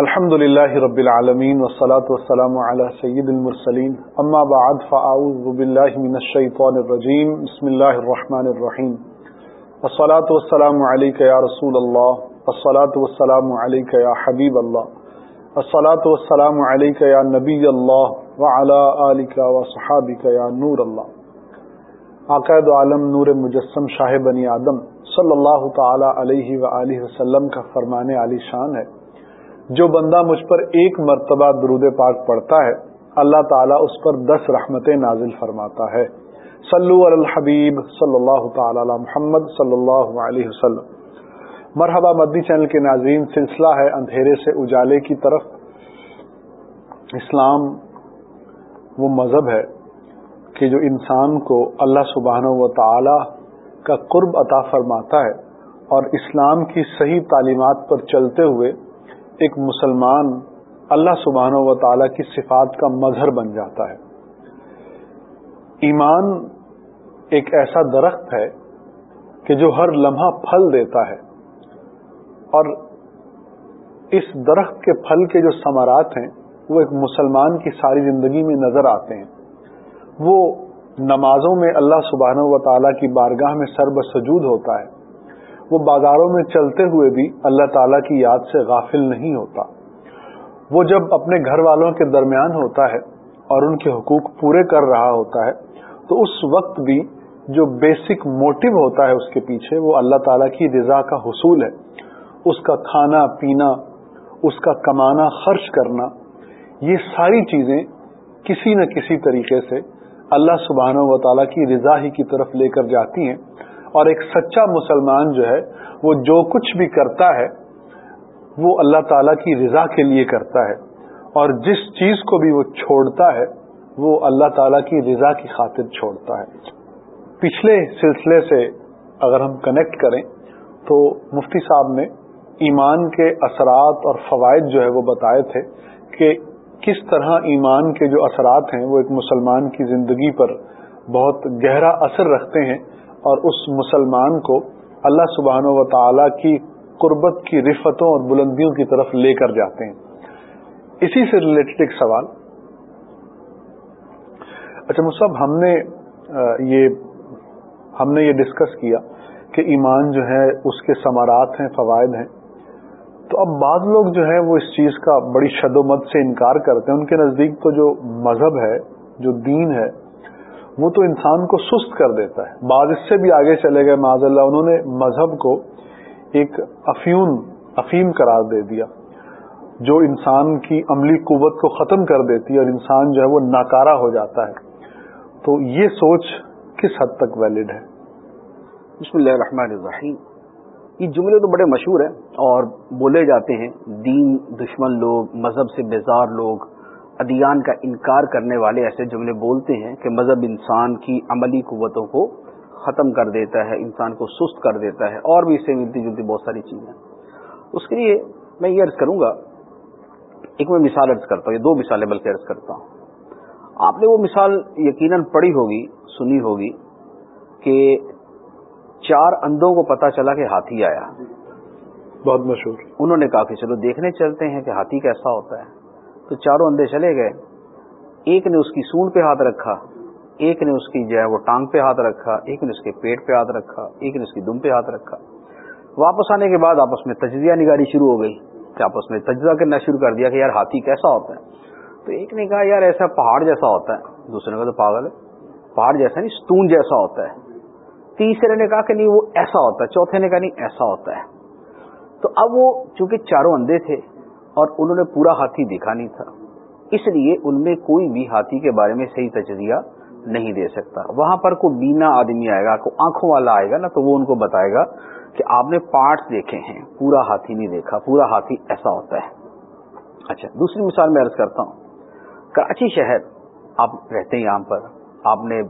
الحمد لله رب العالمين والصلاة والسلام على سيد المرسلين أما بعد فأعوذ بالله من الشيطان الرجيم بسم الله الرحمن الرحيم الصلاة والسلام عليك يا رسول الله الصلاة والسلام عليك يا حبيب الله الصلاة والسلام عليك يا نبي الله وعلى آلك وصحابك يا نور الله عقائد عالم نور مجسم شاہ بنی آدم صلی اللہ تعالی علیہ وآلہ وسلم کا فرمان علی شان ہے۔ جو بندہ مجھ پر ایک مرتبہ درود پاک پڑھتا ہے، اللہ تعالیٰ اس پر دس رحمتیں نازل فرماتا ہے۔ صلو علی الحبیب صلی اللہ تعالی علی محمد صلی اللہ علیہ وسلم۔ مرحبا، مدنی چینل کے ناظرین، سلسلہ ہے اندھیرے سے اجالے کی طرف۔ اسلام وہ مذہب ہے کہ جو انسان کو اللہ سبحانہ و تعالی کا قرب عطا فرماتا ہے اور اسلام کی صحیح تعلیمات پر چلتے ہوئے ایک مسلمان اللہ سبحانہ و تعالی کی صفات کا مظہر بن جاتا ہے۔ ایمان ایک ایسا درخت ہے کہ جو ہر لمحہ پھل دیتا ہے۔ اور اس درخت کے پھل کے جو ثمرات ہیں، وہ ایک مسلمان کی ساری زندگی میں نظر آتے ہیں۔ وہ نمازوں میں اللہ سبحانہ و تعالیٰ کی بارگاہ میں سر بسجود ہوتا ہے۔ وہ بازاروں میں چلتے ہوئے بھی اللہ تعالیٰ کی یاد سے غافل نہیں ہوتا۔ وہ جب اپنے گھر والوں کے درمیان ہوتا ہے اور ان کے حقوق پورے کر رہا ہوتا ہے، تو اس وقت بھی جو بیسک موٹو ہوتا ہے اس کے پیچھے، وہ اللہ تعالیٰ کی رضا کا حصول ہے۔ اس کا کھانا، پینا، اس کا کمانا، خرچ کرنا، یہ ساری چیزیں کسی نہ کسی طریقے سے اللہ سبحانہ و تعالیٰ کی رضا ہی کی طرف لے کر جاتی ہیں۔ اور ایک سچا مسلمان جو ہے، وہ جو کچھ بھی کرتا ہے، وہ اللہ تعالی کی رضا کے لیے کرتا ہے۔ اور جس چیز کو بھی وہ چھوڑتا ہے، وہ اللہ تعالی کی رضا کی خاطر چھوڑتا ہے۔ پچھلے سلسلے سے اگر ہم کنیکٹ کریں، تو مفتی صاحب نے ایمان کے اثرات اور فوائد جو ہے، وہ بتائے تھے کہ کس طرح ایمان کے جو اثرات ہیں، وہ ایک مسلمان کی زندگی پر بہت گہرا اثر رکھتے ہیں۔ اور اس مسلمان کو اللہ سبحانہ و تعالی کی قربت کی رفتوں اور بلندیوں کی طرف لے کر جاتے ہیں۔ اسی سے ریلیٹڈ ایک سوال۔ اچھا مصحب ہم نے یہ، ہم نے یہ ڈسکس کیا کہ ایمان جو ہے، اس کے ثمرات ہیں، فوائد ہیں۔ تو اب بعض لوگ جو ہے وہ اس چیز کا بڑی شد و مت سے انکار کرتے ہیں۔ ان کے نزدیک تو جو مذہب ہے، جو دین ہے وہ تو انسان کو سست کر دیتا ہے۔ بعض اس سے بھی آگے چلے گئے معذ اللہ، انہوں نے مذہب کو ایک افیون، افیم قرار دے دیا، جو انسان کی عملی قوت کو ختم کر دیتی ہے اور انسان جو ہے وہ ناکارہ ہو جاتا ہے۔ تو یہ سوچ کس حد تک ویلڈ ہے؟ بسم اللہ الرحمن الرحیم۔ یہ جملے تو بڑے مشہور ہیں اور بولے جاتے ہیں، دین، دشمن لوگ، مذہب سے بیزار لوگ ادیان کا انکار کرنے والے ایسے جملے بولتے ہیں کہ مذہب انسان کی عملی قوتوں کو ختم کر دیتا ہے انسان کو سست کر دیتا ہے اور بھی اس سے ملتی جلتی بہت ساری چیزیں اس کے لیے میں یہ عرض کروں گا ایک میں مثال عرض کرتا ہوں یہ دو مثالیں بلکہ عرض کرتا ہوں۔ آپ نے وہ مثال یقیناً پڑھی ہوگی سنی ہوگی کہ چار اندوں کو پتا چلا کہ ہاتھی آیا۔ بہت مشہور۔ انہوں نے کہا کہ چلو دیکھنے چلتے ہیں کہ ہاتھی کیسا ہوتا ہے۔ تو چاروں اندھے چلے گئے۔ ایک نے اس کی سونڈ پہ ہاتھ رکھا، ایک نے اس کی جو ہے وہ ٹانگ پہ ہاتھ رکھا، ایک نے اس کے پیٹ پہ ہاتھ رکھا، ایک نے اس کی دم پہ ہاتھ رکھا۔ واپس آنے کے بعد آپس میں تجزیہ نگاری شروع ہو گئی کہ آپس میں تجزیہ کرنا شروع کر دیا کہ یار ہاتھی کیسا ہوتا ہے۔ تو ایک نے کہا یار ایسا پہاڑ جیسا ہوتا ہے۔ دوسرے نے کہا تو پاگل ہے، پہاڑ جیسا نہیں، ستون جیسا ہوتا ہے۔ تیسرے نے کہا کہ نہیں، وہ ایسا ہوتا ہے۔ چوتھے نے کہا نہیں، ایسا ہوتا ہے۔ تو اب وہ چونکہ چاروں اندھے تھے اور انہوں نے پورا ہاتھی دیکھا نہیں تھا۔ اس لیے ان میں کوئی بھی ہاتھی کے بارے میں صحیح تجزیہ نہیں دے سکتا۔ وہاں پر کوئی بینا آدمی آئے گا، کوئی آنکھوں والا آئے گا نا، تو وہ ان کو بتائے گا کہ آپ نے پارٹس دیکھے ہیں، پورا ہاتھی نہیں دیکھا، پورا ہاتھی ایسا ہوتا ہے۔ اچھا دوسری مثال میں عرض کرتا ہوں۔ کراچی شہر، آپ رہتے ہیں یہاں پر، آپ نے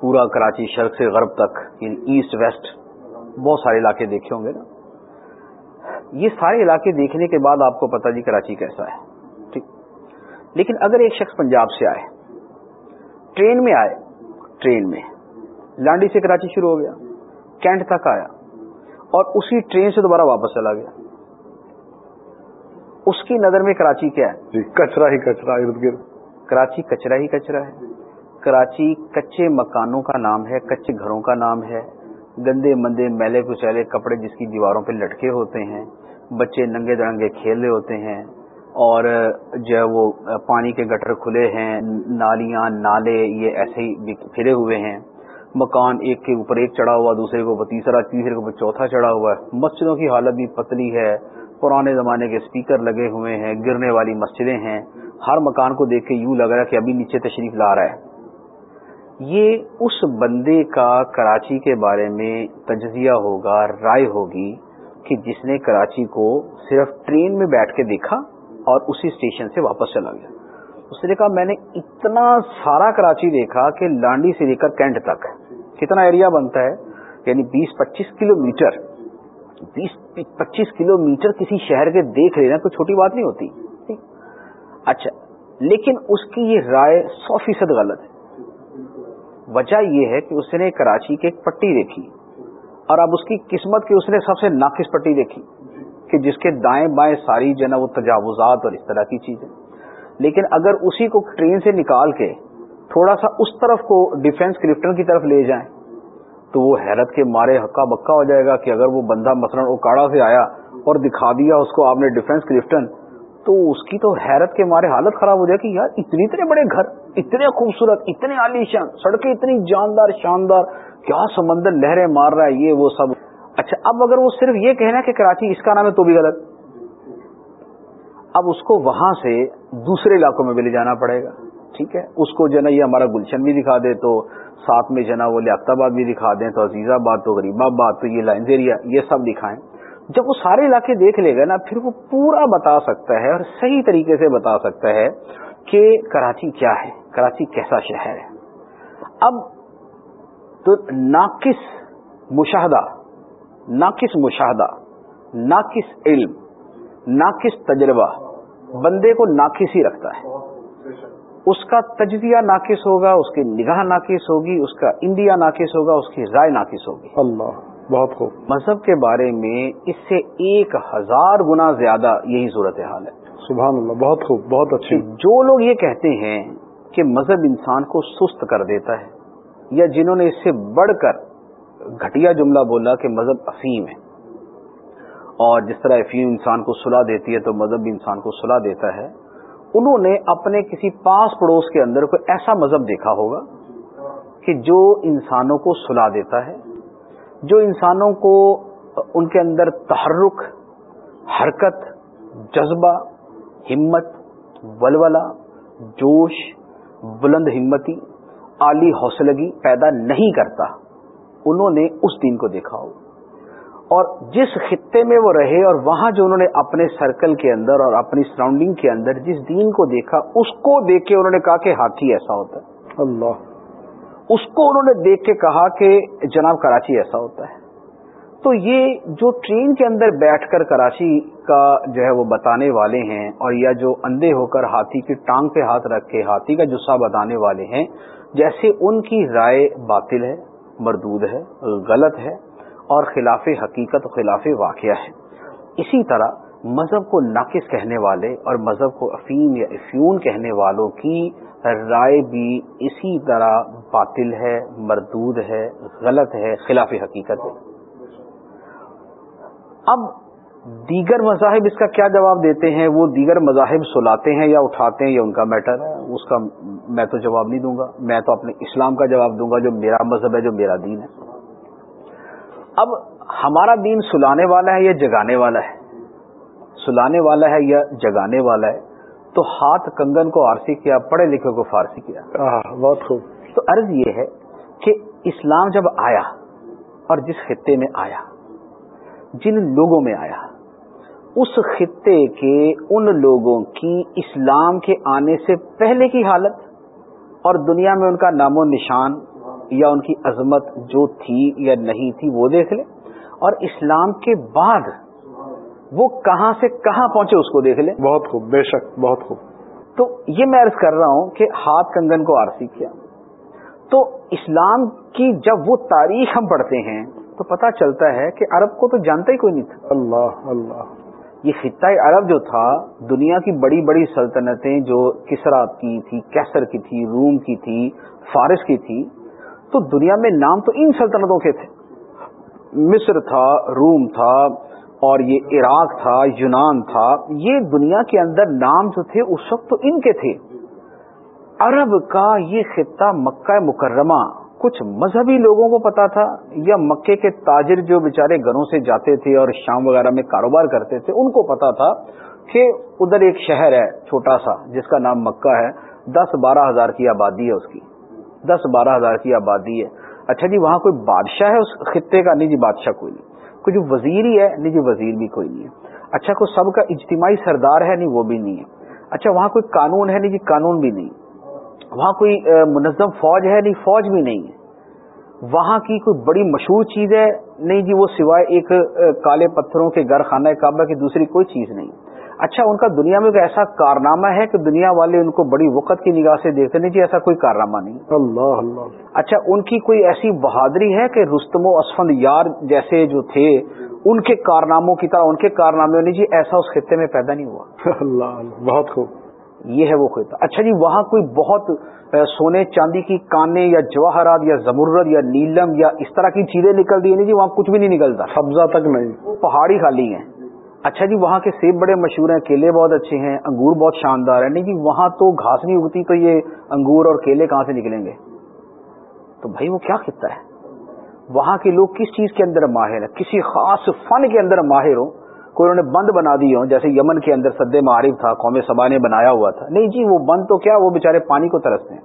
پورا کراچی شرق سے غرب تک یعنی ایسٹ ویسٹ، بہت سارے علاقے دیکھے ہوں گے نا۔ یہ سارے علاقے دیکھنے کے بعد آپ کو پتا جی کراچی کیسا ہے ٹھیک۔ لیکن اگر ایک شخص پنجاب سے آئے ٹرین میں آئے ٹرین میں لانڈی سے کراچی شروع ہو گیا کینٹ تک آیا اور اسی ٹرین سے دوبارہ واپس چلا گیا۔ اس کی نظر میں کراچی کیا ہے؟ جی کچرا ہی کچرا ارد گرد۔ کراچی کچرا ہی کچرا ہے۔ کراچی کچے مکانوں کا نام ہے کچے گھروں کا نام ہے۔ گندے مندے میلے کچیلے کپڑے جس کی دیواروں پہ لٹکے ہوتے ہیں، بچے ننگے درنگے کھیل رہے ہوتے ہیں اور جو ہے وہ پانی کے گٹر کھلے ہیں، نالیاں، نالے یہ ایسے ہی پھرے ہوئے ہیں۔ مکان ایک کے اوپر ایک چڑھا ہوا، دوسرے کے اوپر تیسرا، تیسرے کے اوپر چوتھا چڑھا ہوا ہے۔ مسجدوں کی حالت بھی پتلی ہے۔ پرانے زمانے کے اسپیکر لگے ہوئے ہیں، گرنے والی مسجدیں ہیں۔ ہر مکان کو دیکھ کے یوں لگ رہا ہے کہ ابھی نیچے تشریف لا رہا ہے۔ یہ اس بندے کا کراچی کے بارے میں تجزیہ ہوگا، رائے ہوگی کہ جس نے کراچی کو صرف ٹرین میں بیٹھ کے دیکھا اور اسی اسٹیشن سے واپس چلا گیا۔ اس نے کہا، میں نے اتنا سارا کراچی دیکھا کہ لانڈی سے لے کر کینٹ تک کتنا ایریا بنتا ہے؟ یعنی بیس پچیس کلو میٹر۔ بیس پچیس کلو میٹر کسی شہر کے دیکھ لینا کوئی چھوٹی بات نہیں ہوتی۔ اچھا لیکن اس کی یہ رائے سو فیصد غلط ہے۔ وجہ یہ ہے کہ اس نے کراچی کی ایک پٹی دیکھی اور اب اس کی قسمت کی اس نے سب سے ناقص پٹی دیکھی کہ جس کے دائیں بائیں ساری جو ہے نا وہ تجاوزات اور اس طرح کی چیزیں۔ لیکن اگر اسی کو ٹرین سے نکال کے تھوڑا سا اس طرف کو ڈیفینس کرپٹن کی طرف لے جائیں تو وہ حیرت کے مارے ہکا بکا ہو جائے گا کہ اگر وہ بندہ مثلاً اوکاڑا سے آیا اور دکھا دیا اس کو آپ نے ڈیفینس کرپٹن تو اس کی تو حیرت کے مارے حالت خراب ہو جائے کہ یار اتنے اتنے بڑے گھر، اتنے خوبصورت، اتنے عالیشان سڑکیں اتنی جاندار، شاندار، کیا سمندر لہریں مار رہا ہے یہ وہ سب۔ اچھا اب اگر وہ صرف یہ کہنا کہ کراچی اس کا نام ہے تو بھی غلط۔ اب اس کو وہاں سے دوسرے علاقوں میں بھی لے جانا پڑے گا۔ ٹھیک ہے؟ اس کو جو نا یہ ہمارا گلشن بھی دکھا دے تو ساتھ میں جو نا وہ لیاقت آباد بھی دکھا دیں تو عزیز آباد تو غریب آباد تو یہ لائنز ایریا، یہ سب دکھائیں۔ جب وہ سارے علاقے دیکھ لے گا نا، پھر وہ پورا بتا سکتا ہے اور صحیح طریقے سے بتا سکتا ہے کہ کراچی کیا ہے، کراچی کیسا شہر ہے۔ اب تو ناقص مشاہدہ ناقص مشاہدہ، ناقص علم، ناقص تجربہ بندے کو ناقص ہی رکھتا ہے۔ اس کا تجزیہ ناقص ہوگا، اس کی نگاہ ناقص ہوگی، اس کا انڈیا ناقص ہوگا، اس کی رائے ناقص ہوگی۔ اللہ۔ بہت خوب۔ مذہب کے بارے میں اس سے ایک ہزار گنا زیادہ یہی صورت حال ہے۔ سبحان اللہ بہت خوب بہت اچھی۔ جو لوگ یہ کہتے ہیں کہ مذہب انسان کو سست کر دیتا ہے یا جنہوں نے اس سے بڑھ کر گھٹیا جملہ بولا کہ مذہب افیم ہے اور جس طرح افیم انسان کو صلاح دیتی ہے تو مذہب بھی انسان کو صلاح دیتا ہے انہوں نے اپنے کسی پاس پڑوس کے اندر کوئی ایسا مذہب دیکھا ہوگا کہ جو انسانوں کو صلاح دیتا ہے جو انسانوں کو ان کے اندر تحرک، حرکت، جذبہ، ہمت ولولا جوش، بلند ہمتی، عالی حوصلگی پیدا نہیں کرتا، انہوں نے اس دن کو دیکھا ہو۔ اور جس خطے میں وہ رہے اور وہاں جو انہوں نے اپنے سرکل کے اندر اور اپنی سراؤنڈنگ کے اندر جس دین کو دیکھا، اس کو دیکھ کے انہوں نے کہا کہ ہاتھی ایسا ہوتا ہے۔ اللہ۔ اس کو انہوں نے دیکھ کے کہا کہ جناب کراچی ایسا ہوتا ہے۔ تو یہ جو ٹرین کے اندر بیٹھ کر کراچی کا جو ہے وہ بتانے والے ہیں اور یا جو اندھے ہو کر ہاتھی کی ٹانگ پہ ہاتھ رکھ کے ہاتھی کا جسہ بتانے والے ہیں، جیسے ان کی رائے باطل ہے، مردود ہے، غلط ہے اور خلاف حقیقت، خلاف واقعہ ہے۔ اسی طرح مذہب کو ناقص کہنے والے اور مذہب کو افیم یا افیون کہنے والوں کی رائے بھی اسی طرح باطل ہے، مردود ہے، غلط ہے، خلاف حقیقت ہے۔ اب دیگر مذاہب اس کا کیا جواب دیتے ہیں؟ وہ دیگر مذاہب سلاتے ہیں یا اٹھاتے ہیں یا ان کا میٹر ہے۔ اس کا میں تو جواب نہیں دوں گا۔ میں تو اپنے اسلام کا جواب دوں گا، جو میرا مذہب ہے، جو میرا دین ہے۔ اب ہمارا دین سلانے والا ہے یا جگانے والا ہے؟ سلانے والا ہے یا جگانے والا ہے؟ تو ہاتھ کنگن کو آرسی کیا پڑھے لکھے کو فارسی کیا۔ بہت خوب۔ تو عرض یہ ہے کہ اسلام جب آیا اور جس خطے میں آیا جن لوگوں میں آیا اس خطے کے ان لوگوں کی اسلام کے آنے سے پہلے کی حالت اور دنیا میں ان کا نام و نشان یا ان کی عظمت جو تھی یا نہیں تھی وہ دیکھ لیں۔ اور اسلام کے بعد وہ کہاں سے کہاں پہنچے اس کو دیکھ لیں؟ بہت خوب بے شک بہت خوب۔ تو یہ میں عرض کر رہا ہوں کہ ہاتھ کنگن کو آرسی کیا۔ تو اسلام کی جب وہ تاریخ ہم پڑھتے ہیں تو پتا چلتا ہے کہ عرب کو تو جانتا ہی کوئی نہیں تھا۔ اللہ اللہ۔ یہ خطۂ عرب جو تھا دنیا کی بڑی بڑی سلطنتیں جو کسرا کی تھی کیسر کی تھی روم کی تھی فارس کی تھی تو دنیا میں نام تو ان سلطنتوں کے تھے۔ مصر تھا روم تھا اور یہ عراق تھا، یونان تھا، یہ دنیا کے اندر نام جو تھے، اس وقت تو ان کے تھے۔ عرب کا یہ خطہ مکہ مکرمہ، کچھ مذہبی لوگوں کو پتا تھا، یا مکے کے تاجر جو بیچارے گھروں سے جاتے تھے اور شام وغیرہ میں کاروبار کرتے تھے، ان کو پتا تھا کہ ادھر ایک شہر ہے چھوٹا سا، جس کا نام مکہ ہے۔ دس بارہ ہزار کی آبادی ہے اس کی۔ دس بارہ ہزار کی آبادی ہے۔ اچھا جی وہاں کوئی بادشاہ ہے اس خطے کا؟ نہیں جی بادشاہ کوئی نہیں۔ کوئی جو وزیر ہی ہے، نہیں جو وزیر بھی کوئی نہیں ہے۔ اچھا کوئی سب کا اجتماعی سردار ہے؟ نہیں، وہ بھی نہیں ہے۔ اچھا وہاں کوئی قانون ہے؟ نہیں جی قانون بھی نہیں۔ وہاں کوئی منظم فوج ہے؟ نہیں، فوج بھی نہیں ہے۔ وہاں کی کوئی بڑی مشہور چیز ہے؟ نہیں جی وہ سوائے ایک کالے پتھروں کے گھر خانہ کعبہ کی دوسری کوئی چیز نہیں۔ اچھا ان کا دنیا میں ایک ایسا کارنامہ ہے کہ دنیا والے ان کو بڑی وقت کی نگاہ سے دیکھتے نہیں؟ جی ایسا کوئی کارنامہ نہیں۔ اللہ اللہ۔ اچھا ان کی کوئی ایسی بہادری ہے کہ رستم و اسفند یار جیسے جو تھے ان کے کارناموں کی طرح ان کے کارنامے نہیں؟ جی ایسا اس خطے میں پیدا نہیں ہوا۔ اللہ بہت خوب۔ یہ ہے وہ خطہ۔ اچھا جی وہاں کوئی بہت سونے چاندی کی کانے یا جواہرات یا زمرد یا نیلم یا اس طرح کی چیزیں نکلتی ہیں نہیں جی وہاں کچھ بھی نہیں نکلتا۔ سبزہ تک نہیں۔ پہاڑی خالی ہیں۔ اچھا جی وہاں کے سیب بڑے مشہور ہیں، کیلے بہت اچھے ہیں، انگور بہت شاندار ہیں۔ نہیں جی وہاں تو گھاس نہیں اگتی، تو یہ انگور اور کیلے کہاں سے نکلیں گے؟ تو بھائی، وہ کیا خطہ ہے؟ وہاں کے لوگ کس چیز کے اندر ماہر ہیں؟ کسی خاص فن کے اندر ماہر ہوں، کوئی انہوں نے بند بنا دی ہوں، جیسے یمن کے اندر سد معارف تھا، قوم سبا نے بنایا ہوا تھا۔ نہیں جی وہ بند تو کیا، وہ بےچارے پانی کو ترستے ہیں۔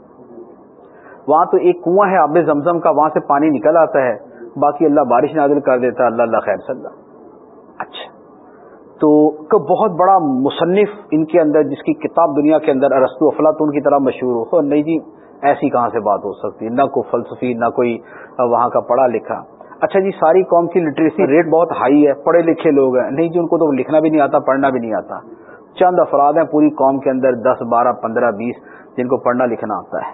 وہاں تو ایک کنواں ہے، آب زمزم کا، وہاں سے پانی نکل آتا ہے، باقی اللہ بارش نازل کر دیتا ہے اللہ اللہ خیر، صلی اللہ۔ اچھا۔ تو بہت بڑا مصنف ان کے اندر جس کی کتاب دنیا کے اندر ارستو افلاطون کی طرح مشہور ہو نہیں جی ایسی کہاں سے بات ہو سکتی نہ کوئی فلسفی نہ کوئی وہاں کا پڑھا لکھا۔ اچھا جی ساری قوم کی لٹریسی ریٹ بہت ہائی ہے پڑھے لکھے لوگ ہیں۔ نہیں جی ان کو تو لکھنا بھی نہیں آتا پڑھنا بھی نہیں آتا۔ چند افراد ہیں پوری قوم کے اندر دس بارہ پندرہ بیس جن کو پڑھنا لکھنا آتا ہے۔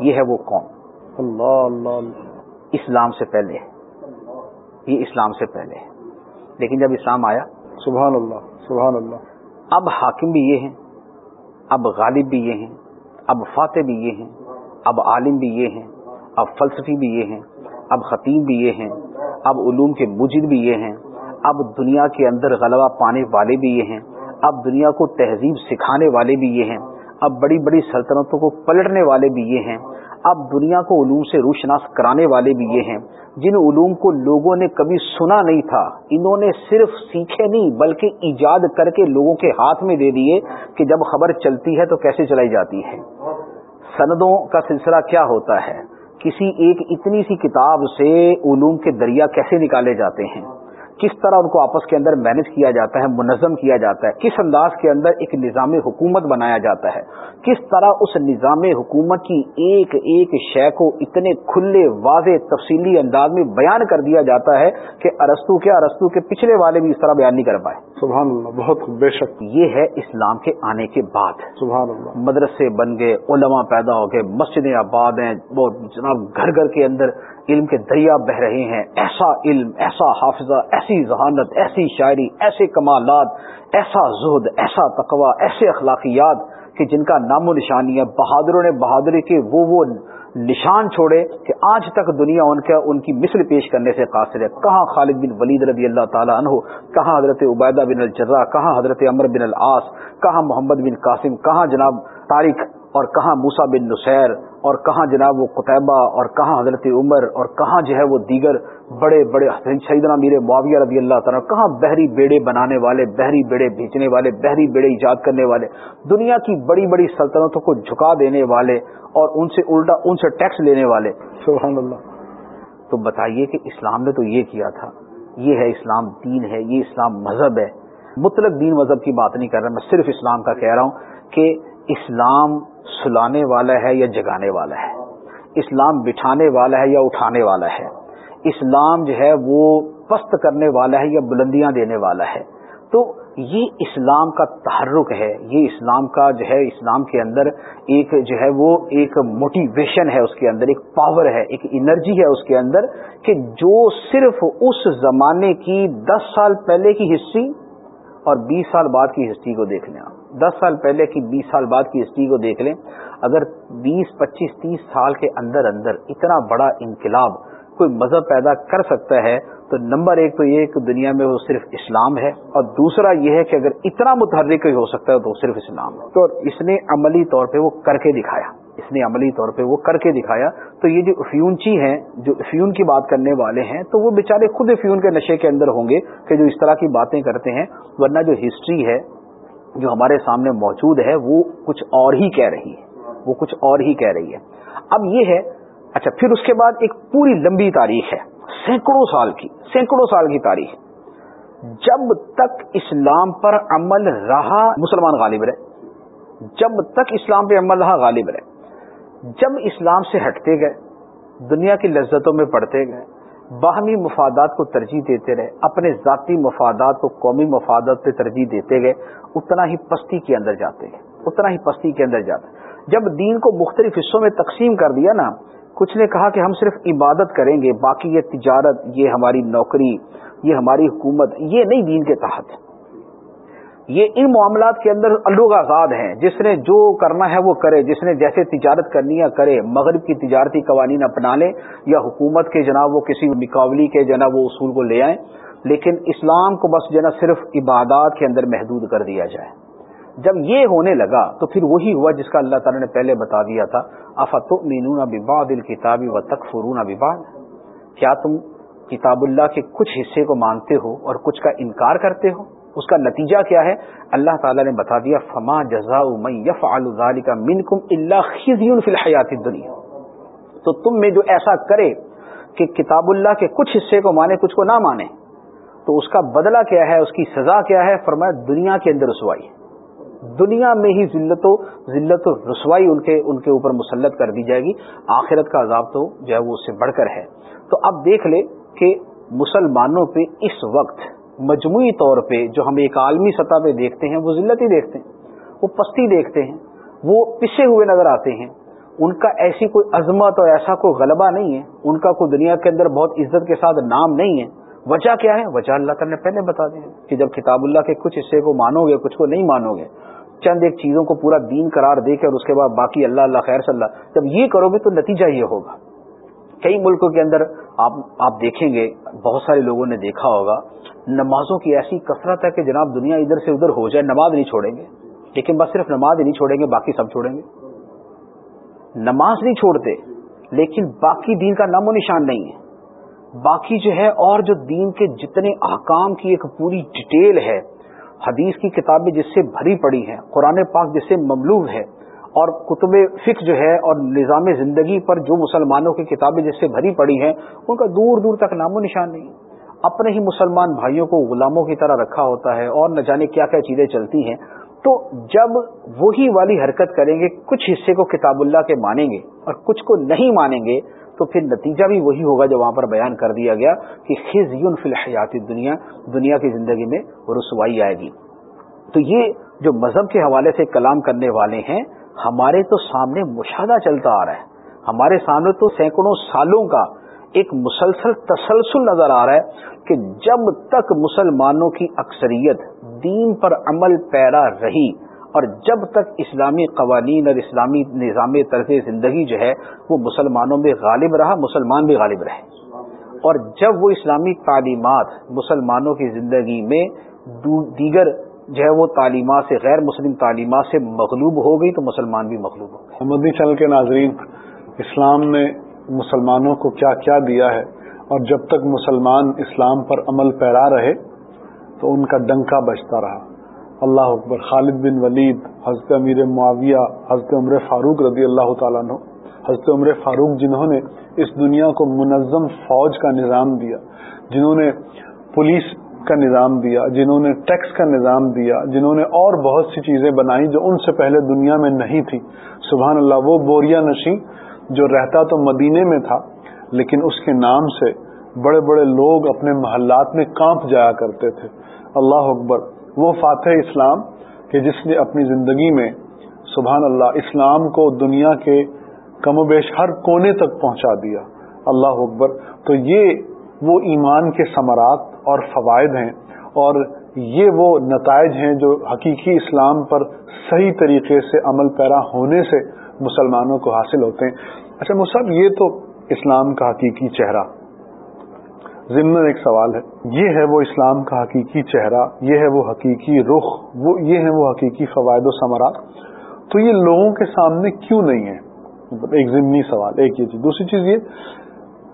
یہ ہے وہ قوم۔ اللہ اللہ۔ اسلام سے پہلے۔ یہ اسلام سے پہلے۔ لیکن جب اسلام آیا سبحان اللہ سبحان اللہ اب حاکم بھی یہ ہیں اب غالب بھی یہ ہیں اب فاتح بھی یہ ہیں اب عالم بھی یہ ہیں اب فلسفی بھی یہ ہیں اب خطیب بھی یہ ہیں اب علوم کے مجد بھی یہ ہیں اب دنیا کے اندر غلبہ پانے والے بھی یہ ہیں اب دنیا کو تہذیب سکھانے والے بھی یہ ہیں اب بڑی بڑی سلطنتوں کو پلٹنے والے بھی یہ ہیں اب دنیا کو علوم سے روشناس کرانے والے بھی یہ ہیں جن علوم کو لوگوں نے کبھی سنا نہیں تھا، انہوں نے صرف سیکھے نہیں، بلکہ ایجاد کر کے لوگوں کے ہاتھ میں دے دیے کہ جب خبر چلتی ہے تو کیسے چلائی جاتی ہے۔ سندوں کا سلسلہ کیا ہوتا ہے؟ کسی ایک اتنی سی کتاب سے علوم کے دریا کیسے نکالے جاتے ہیں؟ کس طرح ان کو آپس کے اندر مینج کیا جاتا ہے منظم کیا جاتا ہے کس انداز کے اندر ایک نظام حکومت بنایا جاتا ہے کس طرح اس نظام حکومت کی ایک ایک شے کو اتنے کھلے واضح تفصیلی انداز میں بیان کر دیا جاتا ہے کہ ارستو کے ارستو کے پچھلے والے بھی اس طرح بیان نہیں کر پائے۔ سبحان اللہ بہت بے شک یہ ہے اسلام کے آنے کے بعد۔ سبحان اللہ مدرسے بن گئے علماء پیدا ہو گئے مسجدیں آباد ہیں وہ جناب گھر گھر کے اندر علم کے دریا بہ رہے ہیں۔ ایسا علم ایسا حافظہ ایسی ذہانت، ایسی شاعری، ایسے کمالات، ایسا زہد، ایسا تقوی، ایسے اخلاقیات کہ جن کا نام و نشانی ہے۔ بہادروں نے بہادری کے وہ وہ نشان چھوڑے کہ آج تک دنیا ان کا ان کی مثل پیش کرنے سے قاصر ہے۔ کہاں خالد بن ولید رضی اللہ تعالیٰ عنہ، کہاں حضرت عبیدہ بن الجرا کہاں حضرت عمر بن العاص، کہاں محمد بن قاسم، کہاں جناب طارق اور کہاں موسا بن نسیر اور کہاں جناب وہ قطبہ اور کہاں حضرت عمر، اور کہاں جو ہے وہ دیگر بڑے بڑے شہیدنا میر معاویہ رضی اللہ تعالیٰ کہاں بحری بیڑے بنانے والے بحری بیڑے بیچنے والے بحری بیڑے ایجاد کرنے والے دنیا کی بڑی بڑی سلطنتوں کو جھکا دینے والے اور ان سے الٹا ان سے ٹیکس لینے والے۔ سبحان اللہ۔ تو بتائیے کہ اسلام نے تو یہ کیا تھا یہ ہے اسلام دین ہے یہ اسلام مذہب ہے۔ مطلق دین مذہب کی بات نہیں کر رہا میں صرف اسلام کا کہہ رہا ہوں کہ اسلام سلانے والا ہے یا جگانے والا ہے اسلام بٹھانے والا ہے یا اٹھانے والا ہے۔ اسلام جو ہے وہ پست کرنے والا ہے یا بلندیاں دینے والا ہے۔ تو یہ اسلام کا تحرک ہے، یہ اسلام کا جو ہے، اسلام کے اندر ایک جو ہے وہ ایک موٹیویشن ہے اس کے اندر، ایک پاور ہے، ایک انرجی ہے اس کے اندر کہ جو صرف اس زمانے کی دس سال پہلے کی ہسٹری اور بیس سال بعد کی ہسٹری کو دیکھ لیں آپ۔ دس سال پہلے کی بیس سال بعد کی ہسٹری کو دیکھ لیں۔ اگر بیس، پچیس، تیس سال کے اندر اندر اتنا بڑا انقلاب کوئی مذہب پیدا کر سکتا ہے تو نمبر ایک تو یہ کہ دنیا میں وہ صرف اسلام ہے اور دوسرا یہ ہے کہ اگر اتنا متحرک ہو سکتا ہے تو صرف اسلام ہے۔ تو اس نے عملی طور پہ وہ کر کے دکھایا۔ اس نے عملی طور پہ وہ کر کے دکھایا۔ تو یہ جو افیونچی ہیں، جو افیون کی بات کرنے والے ہیں، تو وہ بیچارے خود افیون کے نشے کے اندر ہوں گے کہ جو اس طرح کی باتیں کرتے ہیں۔ ورنہ جو ہسٹری ہے، جو ہمارے سامنے موجود ہے، وہ کچھ اور ہی کہہ رہی ہے۔ وہ کچھ اور ہی کہہ رہی ہے۔ اب یہ ہے اچھا پھر اس کے بعد ایک پوری لمبی تاریخ ہے، سینکڑوں سال کی، سینکڑوں سال کی تاریخ جب تک اسلام پر عمل رہا مسلمان غالب رہے، جب تک اسلام پہ عمل رہا غالب رہے، جب اسلام سے ہٹتے گئے، دنیا کی لذتوں میں پڑھتے گئے، باہمی مفادات کو ترجیح دیتے رہے، اپنے ذاتی مفادات کو قومی مفادات پہ ترجیح دیتے گئے، اتنا ہی پستی کے اندر جاتے گئے، اتنا ہی پستی کے اندر جاتے جب دین کو مختلف حصوں میں تقسیم کر دیا نا کچھ نے کہا کہ ہم صرف عبادت کریں گے، باقی یہ تجارت، یہ ہماری نوکری، یہ ہماری حکومت، یہ نہیں دین کے تحت۔ یہ ان معاملات کے اندر الگ آزاد ہیں۔ جس نے جو کرنا ہے وہ کرے، جس نے جیسے تجارت کرنی ہے کرے۔ مغرب کی تجارتی قوانین اپنا لے یا حکومت کے جناب وہ کسی مقابلی کے جناب وہ اصول کو لے آئیں، لیکن اسلام کو بس جنا صرف عبادات کے اندر محدود کر دیا جائے۔ جب یہ ہونے لگا تو پھر وہی ہوا جس کا اللہ تعالیٰ نے پہلے بتا دیا تھا افت مینون بباد الکتابی و تک فرون بباد کیا تم کتاب اللہ کے کچھ حصے کو مانتے ہو اور کچھ کا انکار کرتے ہو؟ اس کا نتیجہ کیا ہے؟ اللہ تعالیٰ نے بتا دیا، فما جزا یف کا من کم اللہ فی الحیات دنیا تو تم میں جو ایسا کرے کہ کتاب اللہ کے کچھ حصے کو مانے، کچھ کو نہ مانے، تو اس کا بدلہ کیا ہے؟ اس کی سزا کیا ہے؟ فرمایا، دنیا کے اندر رسوائی۔ ہے دنیا میں ہی ذلت و ذلت و رسوائی ان کے ان کے اوپر مسلط کر دی جائے گی۔ آخرت کا عذاب تو جو ہے وہ اس سے بڑھ کر ہے۔ تو اب دیکھ لے کہ مسلمانوں پہ اس وقت مجموعی طور پہ جو ہم ایک عالمی سطح پہ دیکھتے ہیں، وہ ذلت ہی دیکھتے ہیں۔ وہ پستی دیکھتے ہیں۔ وہ پسے ہوئے نظر آتے ہیں۔ ان کا ایسی کوئی عظمت اور ایسا کوئی غلبہ نہیں ہے۔ ان کا کوئی دنیا کے اندر بہت عزت کے ساتھ نام نہیں ہے۔ وجہ کیا ہے؟ وجہ اللہ تعالیٰ نے پہلے بتا دیا کہ جب کتاب اللہ کے کچھ حصے کو مانو گے، کچھ کو نہیں مانو گے، چند ایک چیزوں کو پورا دین قرار دے کے اور اس کے بعد باقی اللہ اللہ خیر صلی اللہ، جب یہ کرو گے تو نتیجہ یہ ہوگا۔ کئی ملکوں کے اندر آپ آپ دیکھیں گے، بہت سارے لوگوں نے دیکھا ہوگا، نمازوں کی ایسی کثرت ہے کہ جناب دنیا ادھر سے ادھر ہو جائے، نماز نہیں چھوڑیں گے۔ لیکن بس صرف نماز ہی نہیں چھوڑیں گے، باقی سب چھوڑیں گے۔ نماز نہیں چھوڑتے، لیکن باقی دین کا نام و نشان نہیں ہے۔ باقی جو ہے اور جو دین کے جتنے احکام کی ایک پوری ڈیٹیل ہے، حدیث کی کتابیں جس سے بھری پڑی ہیں، قرآن پاک جس سے مملوب ہے، اور کتب فکر جو ہے اور نظام زندگی پر جو مسلمانوں کی کتابیں جس سے بھری پڑی ہیں، ان کا دور دور تک نام و نشان نہیں۔ اپنے ہی مسلمان بھائیوں کو غلاموں کی طرح رکھا ہوتا ہے اور نہ جانے کیا کیا چیزیں چلتی ہیں۔ تو جب وہی والی حرکت کریں گے، کچھ حصے کو کتاب اللہ کے مانیں گے اور کچھ کو نہیں مانیں گے تو پھر نتیجہ بھی وہی ہوگا جو وہاں پر بیان کر دیا گیا کہ خز یون فی الحیاتی دنیا دنیا کی زندگی میں رسوائی آئے گی۔ تو یہ جو مذہب کے حوالے سے کلام کرنے والے ہیں، ہمارے تو سامنے مشاہدہ چلتا آ رہا ہے۔ ہمارے سامنے تو سینکڑوں سالوں کا ایک مسلسل تسلسل نظر آ رہا ہے کہ جب تک مسلمانوں کی اکثریت دین پر عمل پیرا رہی اور جب تک اسلامی قوانین اور اسلامی نظام طرز زندگی جو ہے وہ مسلمانوں میں غالب رہا، مسلمان بھی غالب رہے۔ اور جب وہ اسلامی تعلیمات مسلمانوں کی زندگی میں دیگر جو ہے وہ تعلیمات سے غیر مسلم تعلیمات سے مغلوب ہو گئی تو مسلمان بھی مغلوب ہو گئے۔ مدنی چل کے ناظرین، اسلام نے مسلمانوں کو کیا کیا دیا ہے؟ اور جب تک مسلمان اسلام پر عمل پیرا رہے تو ان کا ڈنکا بچتا رہا۔ اللہ اکبر، خالد بن ولید، حضرت امیر معاویہ، حضرت عمر فاروق رضی اللہ تعالیٰ عنہ، حضرت عمر فاروق جنہوں نے اس دنیا کو منظم فوج کا نظام دیا، جنہوں نے پولیس کا نظام دیا، جنہوں نے ٹیکس کا نظام دیا، جنہوں نے اور بہت سی چیزیں بنائی جو ان سے پہلے دنیا میں نہیں تھی سبحان اللہ، وہ بوریا نشی جو رہتا تو مدینے میں تھا، لیکن اس کے نام سے بڑے بڑے لوگ اپنے محلات میں کانپ جایا کرتے تھے۔ اللہ اکبر وہ فاتح اسلام کہ جس نے اپنی زندگی میں سبحان اللہ اسلام کو دنیا کے کم و بیش ہر کونے تک پہنچا دیا، اللہ اکبر۔ تو یہ وہ ایمان کے ثمرات اور فوائد ہیں اور یہ وہ نتائج ہیں جو حقیقی اسلام پر صحیح طریقے سے عمل پیرا ہونے سے مسلمانوں کو حاصل ہوتے ہیں۔ اچھا مصحف یہ تو اسلام کا حقیقی چہرہ۔ ضمن ایک سوال ہے۔ یہ ہے وہ اسلام کا حقیقی چہرہ، یہ ہے وہ حقیقی رخ، وہ یہ ہے وہ حقیقی فوائد و ثمرات۔ تو یہ لوگوں کے سامنے کیوں نہیں ہے؟ ایک ضمنی سوال، ایک یہ چیز۔ دوسری چیز یہ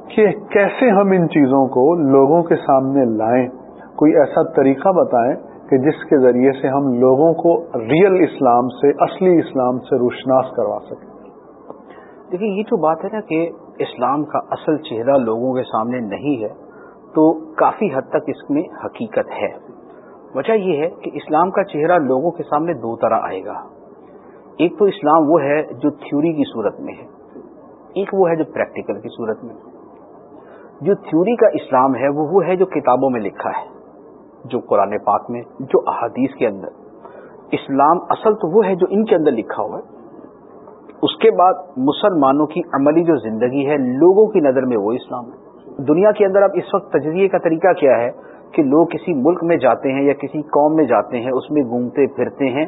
کہ کیسے ہم ان چیزوں کو لوگوں کے سامنے لائیں؟ کوئی ایسا طریقہ بتائیں کہ جس کے ذریعے سے ہم لوگوں کو ریئل اسلام سے، اصلی اسلام سے روشناس کروا سکیں۔ دیکھیے، یہ جو بات ہے نا کہ اسلام کا اصل چہرہ لوگوں کے سامنے نہیں ہے تو کافی حد تک اس میں حقیقت ہے۔ وجہ یہ ہے کہ اسلام کا چہرہ لوگوں کے سامنے دو طرح آئے گا۔ ایک تو اسلام وہ ہے جو تھیوری کی صورت میں ہے۔ ایک وہ ہے جو پریکٹیکل کی صورت میں۔ جو تھیوری کا اسلام ہے وہ وہ ہے جو کتابوں میں لکھا ہے، جو قرآن پاک میں، جو احادیث کے اندر۔ اسلام اصل تو وہ ہے جو ان کے اندر لکھا ہوا ہے۔ اس کے بعد مسلمانوں کی عملی جو زندگی ہے، لوگوں کی نظر میں وہ اسلام ہے۔ دنیا کے اندر اب اس وقت تجزیے کا طریقہ کیا ہے کہ لوگ کسی ملک میں جاتے ہیں یا کسی قوم میں جاتے ہیں، اس میں گھومتے پھرتے ہیں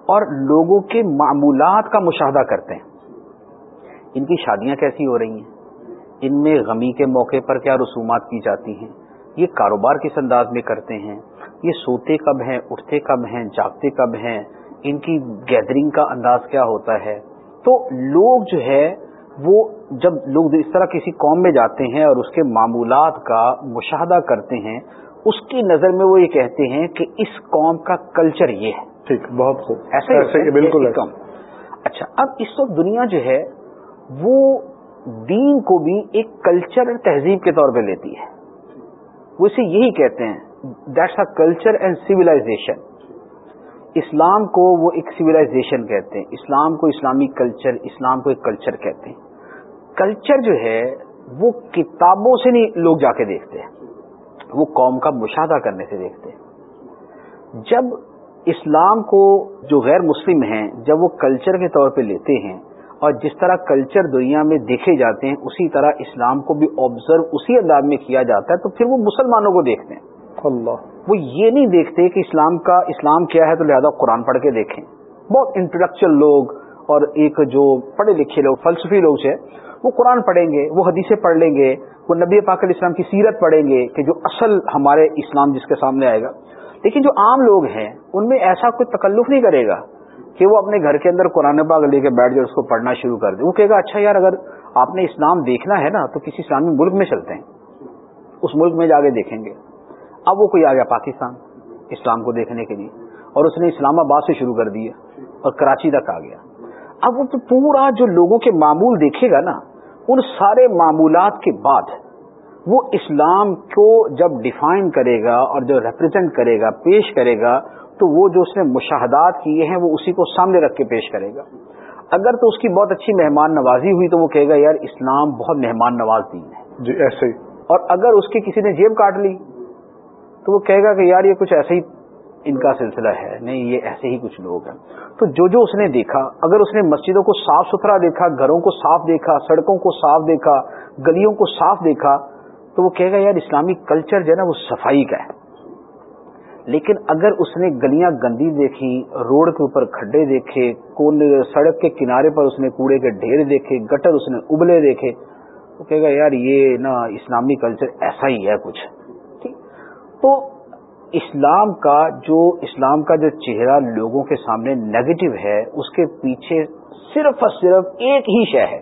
اور لوگوں کے معمولات کا مشاہدہ کرتے ہیں۔ ان کی شادیاں کیسی ہو رہی ہیں؟ ان میں غمی کے موقع پر کیا رسومات کی جاتی ہیں؟ یہ کاروبار کس انداز میں کرتے ہیں؟ یہ سوتے کب ہیں، اٹھتے کب ہیں، جاگتے کب ہیں؟ ان کی گیدرنگ کا انداز کیا ہوتا ہے؟ تو لوگ جو ہے وہ جب لوگ اس طرح کسی قوم میں جاتے ہیں اور اس کے معمولات کا مشاہدہ کرتے ہیں اس کی نظر میں وہ یہ کہتے ہیں کہ اس قوم کا کلچر یہ ہے۔ ٹھیک بہت خوب۔ ایسے بالکل کم اچھا اب اس وقت دنیا جو ہے وہ دین کو بھی ایک کلچر تہذیب کے طور پہ لیتی ہے۔ وہ اسے یہی کہتے ہیں that's a culture and civilization اسلام کو وہ ایک سویلائزیشن کہتے ہیں۔ اسلام کو اسلامی کلچر اسلام کو ایک کلچر کہتے ہیں۔ کلچر جو ہے وہ کتابوں سے نہیں لوگ جا کے دیکھتے ہیں۔ وہ قوم کا مشاہدہ کرنے سے دیکھتے ہیں۔ جب اسلام کو جو غیر مسلم ہیں جب وہ کلچر کے طور پہ لیتے ہیں اور جس طرح کلچر دنیا میں دیکھے جاتے ہیں اسی طرح اسلام کو بھی آبزرو اسی انداز میں کیا جاتا ہے تو پھر وہ مسلمانوں کو دیکھتے ہیں۔ اللہ۔ وہ یہ نہیں دیکھتے کہ اسلام کا اسلام کیا ہے تو لہذا قرآن پڑھ کے دیکھیں۔ بہت انٹروڈکچر لوگ اور ایک جو پڑھے لکھے لوگ فلسفی لوگ ہیں وہ قرآن پڑھیں گے، وہ حدیثیں پڑھ لیں گے، وہ نبی پاک علیہ اسلام کی سیرت پڑھیں گے کہ جو اصل ہمارے اسلام جس کے سامنے آئے گا۔ لیکن جو عام لوگ ہیں، ان میں ایسا کوئی تکلف نہیں کرے گا کہ وہ اپنے گھر کے اندر قرآن باغ لے کے بیٹھ جائے اس کو پڑھنا شروع کر دے۔ وہ کہے گا اچھا یار، اگر آپ نے اسلام دیکھنا ہے نا، تو کسی اسلامی ملک میں چلتے ہیں۔ اس ملک میں جا کے دیکھیں گے۔ اب وہ کوئی آ گیا پاکستان، اسلام کو دیکھنے کے لیے، اور اس نے اسلام آباد سے شروع کر دیا اور کراچی تک آ گیا۔ اب وہ پورا جو لوگوں کے معمول دیکھے گا نا ان سارے معمولات کے بعد وہ اسلام کو جب ڈیفائن کرے گا اور جو ریپرزینٹ کرے گا پیش کرے گا تو وہ جو اس نے مشاہدات کیے ہیں وہ اسی کو سامنے رکھ کے پیش کرے گا۔ اگر تو اس کی بہت اچھی مہمان نوازی ہوئی تو وہ کہے گا یار اسلام بہت مہمان نواز دین ہے۔ جی ایسے ہی۔ اور اگر اس کی کسی نے جیب کاٹ لی تو وہ کہے گا کہ یار یہ کچھ ایسے ہی ان کا سلسلہ ہے۔ نہیں، یہ ایسے ہی کچھ لوگ ہیں۔ تو جو جو اس نے دیکھا، اگر اس نے مسجدوں کو صاف ستھرا دیکھا، گھروں کو صاف دیکھا، سڑکوں کو صاف دیکھا، گلیوں کو صاف دیکھا، تو وہ کہے گا، یار، اسلامی کلچر جو ہے نا، وہ صفائی کا ہے۔ لیکن اگر اس نے گلیاں گندی دیکھی، روڈ کے اوپر کھڈے دیکھے، کون، سڑک کے کنارے پر اس نے کوڑے کے ڈھیر دیکھے، گٹر اس نے ابلے دیکھے تو کہے گا، یار، یہ نا، اسلامی کلچر ایسا ہی ہے، کچھ ٹھیک۔ تو اسلام کا جو اسلام کا جو چہرہ لوگوں کے سامنے نیگیٹو ہے، اس کے پیچھے صرف اور صرف ایک ہی شے ہے۔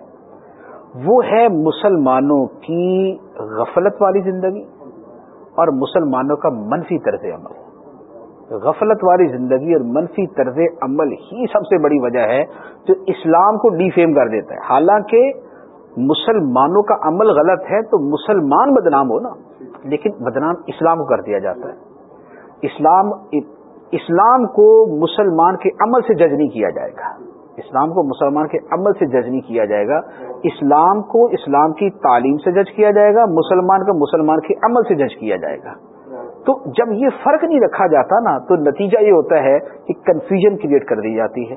وہ ہے مسلمانوں کی غفلت والی زندگی اور مسلمانوں کا منفی طرز عمل۔ غفلت والی زندگی اور منفی طرز عمل ہی سب سے بڑی وجہ ہے جو اسلام کو ڈی فیم کر دیتا ہے۔ حالانکہ مسلمانوں کا عمل غلط ہے تو مسلمان بدنام ہو نا، لیکن بدنام اسلام کو کر دیا جاتا ہے۔ اسلام اسلام کو مسلمان کے عمل سے جج نہیں کیا جائے گا۔ اسلام کو مسلمان کے عمل سے جج نہیں کیا جائے گا۔ اسلام کو اسلام کی تعلیم سے جج کیا جائے گا، مسلمان کا مسلمان کے عمل سے جج کیا جائے گا۔ تو جب یہ فرق نہیں رکھا جاتا نا، تو نتیجہ یہ ہوتا ہے کہ کنفیوژن کریٹ کر دی جاتی ہے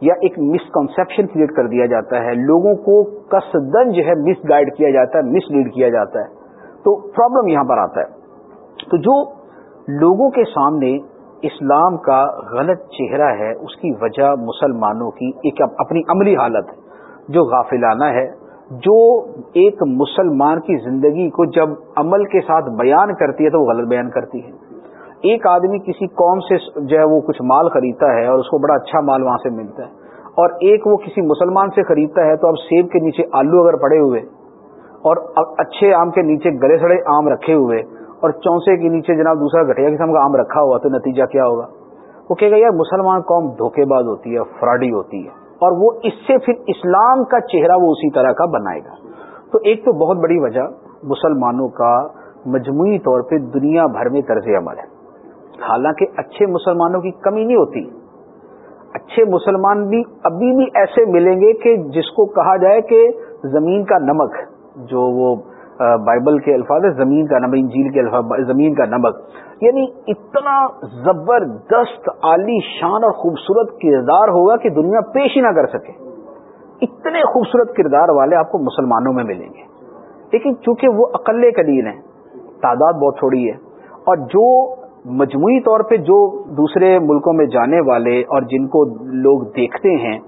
یا ایک مسکنسپشن کریٹ کر دیا جاتا ہے۔ لوگوں کو کسدن جو ہے مس گائڈ کیا جاتا ہے مس لیڈ کیا جاتا ہے۔ تو پرابلم یہاں پر آتا ہے۔ تو جو لوگوں کے سامنے اسلام کا غلط چہرہ ہے، اس کی وجہ مسلمانوں کی ایک اپنی عملی حالت ہے، جو غافلانہ ہے، جو ایک مسلمان کی زندگی کو جب عمل کے ساتھ بیان کرتی ہے تو وہ غلط بیان کرتی ہے۔ ایک آدمی کسی قوم سے جو ہے وہ کچھ مال خریدتا ہے اور اس کو بڑا اچھا مال وہاں سے ملتا ہے، اور ایک وہ کسی مسلمان سے خریدتا ہے تو اب سیب کے نیچے آلو اگر پڑے ہوئے اور اچھے آم کے نیچے گلے سڑے آم رکھے ہوئے اور چونسے کے نیچے جناب دوسرا گٹیا قسم کا آم رکھا ہوا تو نتیجہ کیا ہوگا؟ وہ کہے گا، یار مسلمان قوم دھوکے باز ہوتی ہے، فراڈی ہوتی ہے اور وہ اس سے پھر اسلام کا چہرہ وہ اسی طرح کا بنائے گا. تو ایک تو بہت بڑی وجہ مسلمانوں کا مجموعی طور پہ دنیا بھر میں طرز عمل ہے۔ حالانکہ اچھے مسلمانوں کی کمی نہیں ہوتی۔ اچھے مسلمان بھی ابھی بھی ایسے ملیں گے کہ جس کو کہا جائے کہ زمین کا نمک جو وہ بائبل کے الفاظ زمین کا نمک، انجیل کے الفاظ زمین کا نمک۔ یعنی اتنا زبردست، عالی شان اور خوبصورت کردار ہوگا کہ دنیا پیش ہی نہ کر سکے۔ اتنے خوبصورت کردار والے آپ کو مسلمانوں میں ملیں گے۔ لیکن چونکہ وہ اقل قلیل ہیں، تعداد بہت تھوڑی ہے، اور جو مجموعی طور پہ جو دوسرے ملکوں میں جانے والے اور جن کو لوگ دیکھتے ہیں،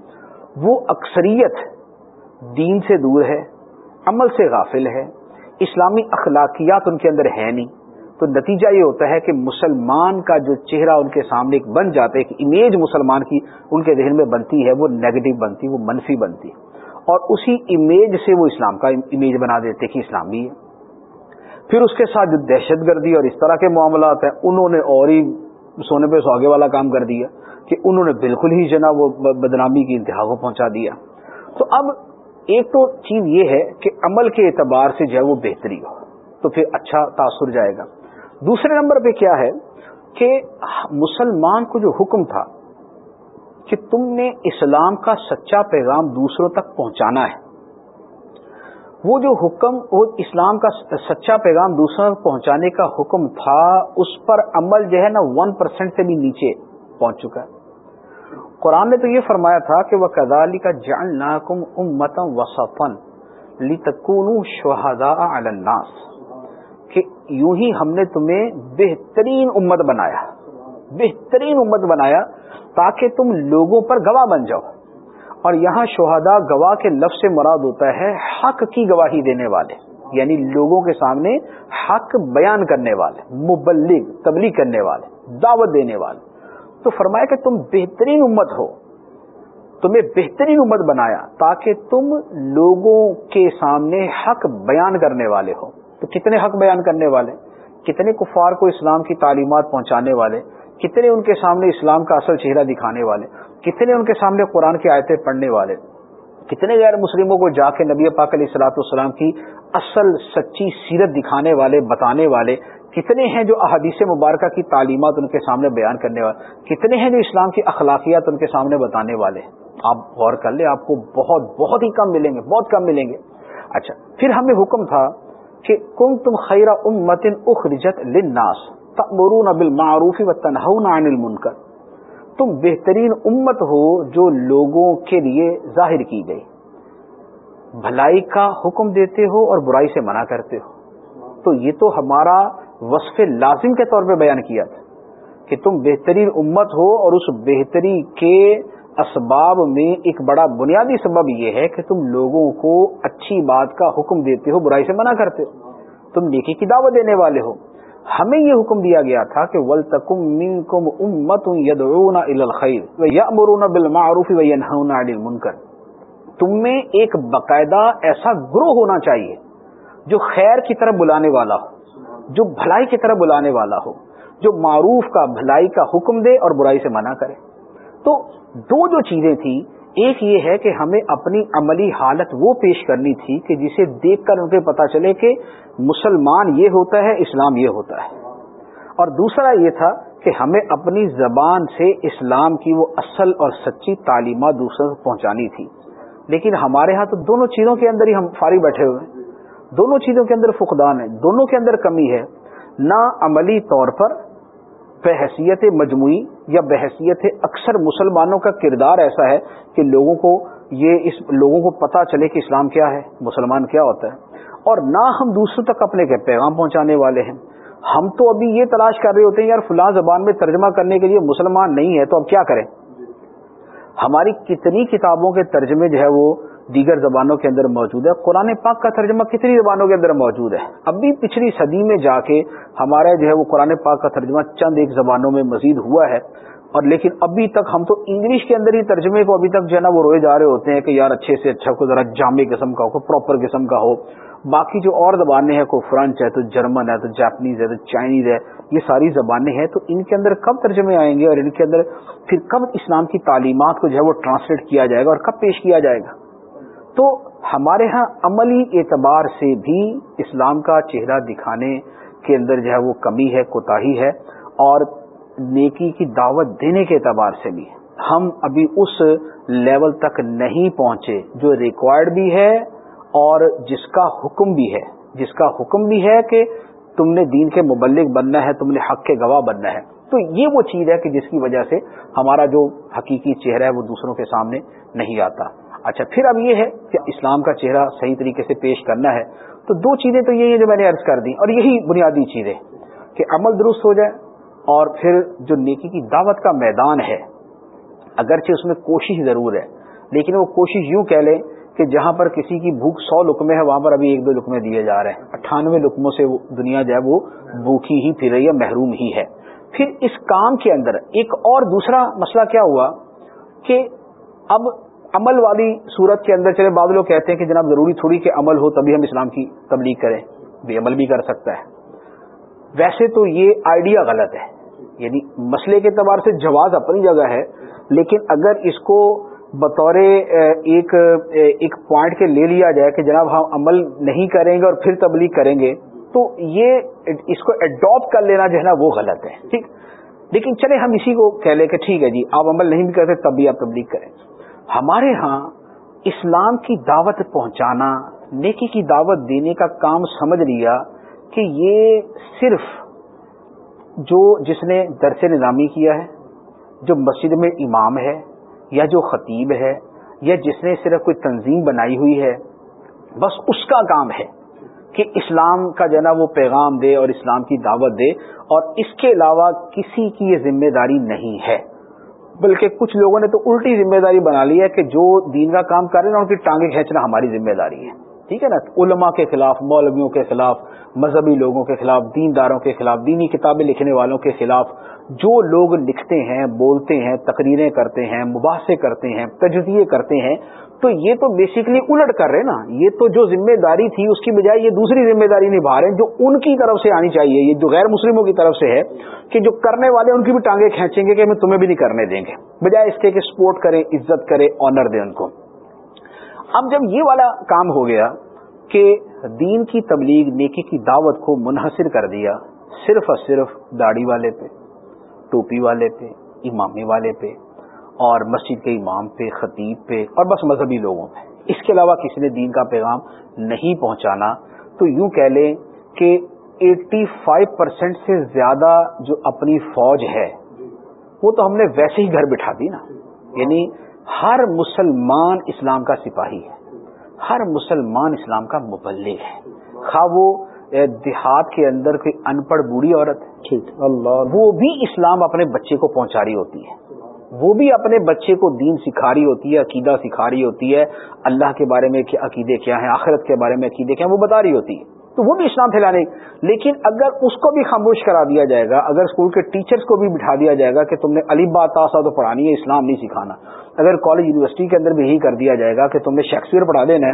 وہ اکثریت دین سے دور ہے، عمل سے غافل ہے اسلامی اخلاقیات ان کے اندر ہے نہیں۔ تو نتیجہ یہ ہوتا ہے کہ مسلمان کا جو چہرہ ان کے سامنے ایک بن جاتا ہے، ایک امیج مسلمان کی ان کے ذہن میں بنتی ہے، وہ نیگیٹو بنتی، وہ منفی بنتی اور اسی امیج سے وہ اسلام کا امیج بنا دیتے کہ اسلام بھی ہے۔ پھر اس کے ساتھ جو دہشت گردی اور اس طرح کے معاملات ہیں، انہوں نے اور ہی سونے پہ سوگے والا کام کر دیا کہ انہوں نے بالکل ہی جناب وہ بدنامی کی انتہا کو پہنچا دیا۔ تو اب ایک تو چیز یہ ہے کہ عمل کے اعتبار سے جو ہے وہ بہتری ہو، تو پھر اچھا تاثر جائے گا۔ دوسرے نمبر پہ کیا ہے کہ مسلمان کو جو حکم تھا کہ تم نے اسلام کا سچا پیغام دوسروں تک پہنچانا ہے، وہ جو حکم، وہ اسلام کا سچا پیغام دوسروں تک پہنچانے کا حکم تھا، اس پر عمل جو ہے نا ون پرسینٹ سے بھی نیچے پہنچ چکا ہے۔ قرآن نے تو یہ فرمایا تھا کہ وہ کدالی کا جان ناکم امتم وسفن لتکون شہدا الناس کہ یوں ہی ہم نے تمہیں بہترین امت بنایا، بہترین امت بنایا تاکہ تم لوگوں پر گواہ بن جاؤ۔ اور یہاں شہدا گواہ کے لفظ سے مراد ہوتا ہے حق کی گواہی دینے والے یعنی لوگوں کے سامنے حق بیان کرنے والے، مبلغ، تبلیغ کرنے والے، دعوت دینے والے۔ تو فرمایا کہ تم بہترین امت ہو۔ تمہیں بہترین امت بنایا تاکہ تم لوگوں کے سامنے حق بیان کرنے والے ہو۔ تو کتنے حق بیان کرنے والے؟ کتنے کفار کو اسلام کی تعلیمات پہنچانے والے؟ کتنے ان کے سامنے اسلام کا اصل چہرہ دکھانے والے؟ کتنے ان کے سامنے قرآن کی آیتیں پڑھنے والے؟ کتنے غیر مسلموں کو جا کے نبی پاک علیہ السلاۃ والسلام کی اصل سچی سیرت دکھانے والے، بتانے والے؟ کتنے ہیں جو احادیث مبارکہ کی تعلیمات ان کے سامنے بیان کرنے والے؟ کتنے ہیں جو اسلام کی اخلاقیات ان کے سامنے بتانے والے؟ آپ غور کر لیں، آپ کو بہت بہت ہی کم ملیں گے، بہت کم ملیں گے۔ اچھا پھر ہمیں حکم تھا کہ کم تم خیر امتن اخرجت لناس تمرون بالمعروف و تنہون عن المنکر۔ تم بہترین امت ہو جو لوگوں کے لیے ظاہر کی گئی۔ بھلائی کا حکم دیتے ہو اور برائی سے منع کرتے ہو۔ تو یہ تو ہمارا وصف لازم کے طور پہ بیان کیا تھا کہ تم بہترین امت ہو اور اس بہتری کے اسباب میں ایک بڑا بنیادی سبب یہ ہے کہ تم لوگوں کو اچھی بات کا حکم دیتے ہو، برائی سے منع کرتے ہو۔ تم نیکی کی دعوت دینے والے ہو۔ ہمیں یہ حکم دیا گیا تھا کہ ول تکم من کم امت یدعون الخیر یا بالمعروف و ینہون عن المنکر تم میں ایک باقاعدہ ایسا گروہ ہونا چاہیے جو خیر کی طرف بلانے والا ہو۔ جو بھلائی کی طرف بلانے والا ہو، جو معروف کا بھلائی کا حکم دے اور برائی سے منع کرے۔ تو دو جو چیزیں تھیں، ایک یہ ہے کہ ہمیں اپنی عملی حالت وہ پیش کرنی تھی کہ جسے دیکھ کر ان کے پتا چلے کہ مسلمان یہ ہوتا ہے، اسلام یہ ہوتا ہے۔ اور دوسرا یہ تھا کہ ہمیں اپنی زبان سے اسلام کی وہ اصل اور سچی تعلیمات دوسروں کو پہنچانی تھی۔ لیکن ہمارے ہاں تو دونوں چیزوں کے اندر ہی ہم فارغ بیٹھے ہوئے ہیں۔ دونوں چیزوں کے اندر فقدان ہے، دونوں کے اندر کمی ہے، نہ عملی طور پر بحثیت مجموعی یا بحثیت اکثر مسلمانوں کا کردار ایسا ہے کہ لوگوں کو یہ اس، لوگوں کو پتا چلے کہ اسلام کیا ہے، مسلمان کیا ہوتا ہے۔ اور نہ ہم دوسروں تک اپنے کے پیغام پہنچانے والے ہیں۔ ہم تو ابھی یہ تلاش کر رہے ہوتے ہیں، یار فلاں زبان میں ترجمہ کرنے کے لیے مسلمان نہیں ہے، تو اب کیا کریں؟ ہماری کتنی کتابوں کے ترجمے جو ہے وہ دیگر زبانوں کے اندر موجود ہے۔ قرآن پاک کا ترجمہ کتنی زبانوں کے اندر موجود ہے؟ اب بھی پچھلی صدی میں جا کے ہمارا جو ہے وہ قرآن پاک کا ترجمہ چند ایک زبانوں میں مزید ہوا ہے۔ اور لیکن ابھی تک ہم تو انگلش کے اندر ہی ترجمے کو ابھی تک جو ہے نا وہ روئے جا رہے ہوتے ہیں کہ یار اچھے سے اچھا کوئی ذرا جامع قسم کا ہو پراپر قسم کا ہو۔ باقی جو اور زبانیں ہیں، کوئی فرنچ ہے، تو جرمن ہے، تو جاپنیز ہے، تو چائنیز ہے، یہ ساری زبانیں ہیں۔ تو ان کے اندر کب ترجمے آئیں گے اور ان کے اندر پھر کب اسلام کی تعلیمات کو جو ہے وہ ٹرانسلیٹ کیا جائے گا اور کب پیش کیا جائے گا؟ تو ہمارے ہاں عملی اعتبار سے بھی اسلام کا چہرہ دکھانے کے اندر جو ہے وہ کمی ہے کوتا ہے اور نیکی کی دعوت دینے کے اعتبار سے بھی۔ ہم ابھی اس لیول تک نہیں پہنچے جو ریکوائرڈ بھی ہے اور جس کا حکم بھی ہے۔ جس کا حکم بھی ہے کہ تم نے دین کے مبلک بننا ہے، تم نے حق کے گواہ بننا ہے۔ تو یہ وہ چیز ہے کہ جس کی وجہ سے ہمارا جو حقیقی چہرہ ہے وہ دوسروں کے سامنے نہیں آتا۔ اچھا پھر اب یہ ہے کہ اسلام کا چہرہ صحیح طریقے سے پیش کرنا ہے۔ تو دو چیزیں تو یہ جو میں نے عرض کر دی اور یہی بنیادی چیز ہے کہ عمل درست ہو جائے اور پھر جو نیکی کی دعوت کا میدان ہے، اگرچہ اس میں کوشش ضرور ہے، لیکن وہ کوشش یوں کہہ لیں کہ جہاں پر کسی کی بھوک سو لکمے ہے، وہاں پر ابھی ایک دو لکمے دیے جا رہے ہیں۔ اٹھانوے لکموں سے دنیا جو ہے وہ بھوکی ہی پھر رہی ہے، محروم ہی ہے۔ پھر اس کام کے اندر ایک اور دوسرا مسئلہ کیا ہوا کہ اب عمل والی صورت کے اندر چلے، بعض لوگ کہتے ہیں کہ جناب ضروری تھوڑی کہ عمل ہو تبھی ہم اسلام کی تبلیغ کریں۔ بھی عمل بھی کر سکتا ہے۔ ویسے تو یہ آئیڈیا غلط ہے۔ یعنی مسئلے کے اعتبار سے جواز اپنی جگہ ہے، لیکن اگر اس کو بطور ایک ایک پوائنٹ کے لے لیا جائے کہ جناب ہم عمل نہیں کریں گے اور پھر تبلیغ کریں گے، تو یہ اس کو اڈاپٹ کر لینا جو ہے نا وہ غلط ہے۔ ٹھیک؟ لیکن چلے، ہم اسی کو کہہ لیں کہ ٹھیک ہے جی آپ عمل نہیں بھی کرتے تب بھی آپ تبلیغ کریں۔ ہمارے ہاں اسلام کی دعوت پہنچانا، نیکی کی دعوت دینے کا کام سمجھ لیا کہ یہ صرف جو جس نے درس نظامی کیا ہے، جو مسجد میں امام ہے، یا جو خطیب ہے، یا جس نے صرف کوئی تنظیم بنائی ہوئی ہے، بس اس کا کام ہے کہ اسلام کا جو ہے نا وہ پیغام دے اور اسلام کی دعوت دے اور اس کے علاوہ کسی کی یہ ذمہ داری نہیں ہے۔ بلکہ کچھ لوگوں نے تو الٹی ذمہ داری بنا لی ہے کہ جو دین کا کام کر رہے ہیں ان کی ٹانگیں کھینچنا ہماری ذمہ داری ہے ٹھیک ہے نا؟ علماء کے خلاف، مولویوں کے خلاف، مذہبی لوگوں کے خلاف، دینداروں کے خلاف، دینی کتابیں لکھنے والوں کے خلاف جو لوگ لکھتے ہیں، بولتے ہیں، تقریریں کرتے ہیں، مباحثے کرتے ہیں، تجزیے کرتے ہیں، تو یہ تو بیسکلی الٹ کر رہے نا۔ یہ تو جو ذمہ داری تھی، اس کی بجائے یہ دوسری ذمہ داری نبھا رہے ہیں جو ان کی طرف سے آنی چاہیے۔ یہ جو غیر مسلموں کی طرف سے ہے کہ جو کرنے والے ان کی بھی ٹانگیں کھینچیں گے کہ ہمیں تمہیں بھی نہیں کرنے دیں گے۔ بجائے اس کے کہ سپورٹ کریں، عزت کرے آنر دیں ان کو۔ اب جب یہ والا کام ہو گیا کہ دین کی تبلیغ، نیکی کی دعوت کو منحصر کر دیا، صرف اور صرف داڑھی والے پہ، ٹوپی والے پہ امامی والے پہ، اور مسجد کے امام پہ، خطیب پہ، اور بس مذہبی لوگوں پہ۔ اس کے علاوہ کسی نے دین کا پیغام نہیں پہنچانا، تو یوں کہہ لیں کہ ایٹی فائیو پرسینٹ سے زیادہ جو اپنی فوج ہے، وہ تو ہم نے ویسے ہی گھر بٹھا دی نا۔ یعنی ہر مسلمان اسلام کا سپاہی ہے۔ ہر مسلمان اسلام کا مبلغ ہے۔ خواہ وہ دیہات کے اندر کوئی ان پڑھ بوڑھی عورت اللہ۔ وہ بھی اسلام اپنے بچے کو پہنچا رہی ہوتی ہے۔ وہ بھی اپنے بچے کو دین سکھا رہی ہوتی ہے عقیدہ سکھا رہی ہوتی ہے۔ اللہ کے بارے میں عقیدے کیا ہیں آخرت کے بارے میں عقیدے کیا ہیں وہ بتا رہی ہوتی ہے۔ تو وہ بھی اسلام پھیلانے لیکن اگر اس کو بھی خاموش کرا دیا جائے گا، اگر اسکول کے ٹیچرز کو بھی بٹھا دیا جائے گا کہ تم نے علی بات تاسا تو پڑھانی ہے، اسلام نہیں سکھانا۔ اگر کالج یونیورسٹی کے اندر بھی یہی کر دیا جائے گا کہ تم نے شیکسپیئر پڑھا دینا ہے،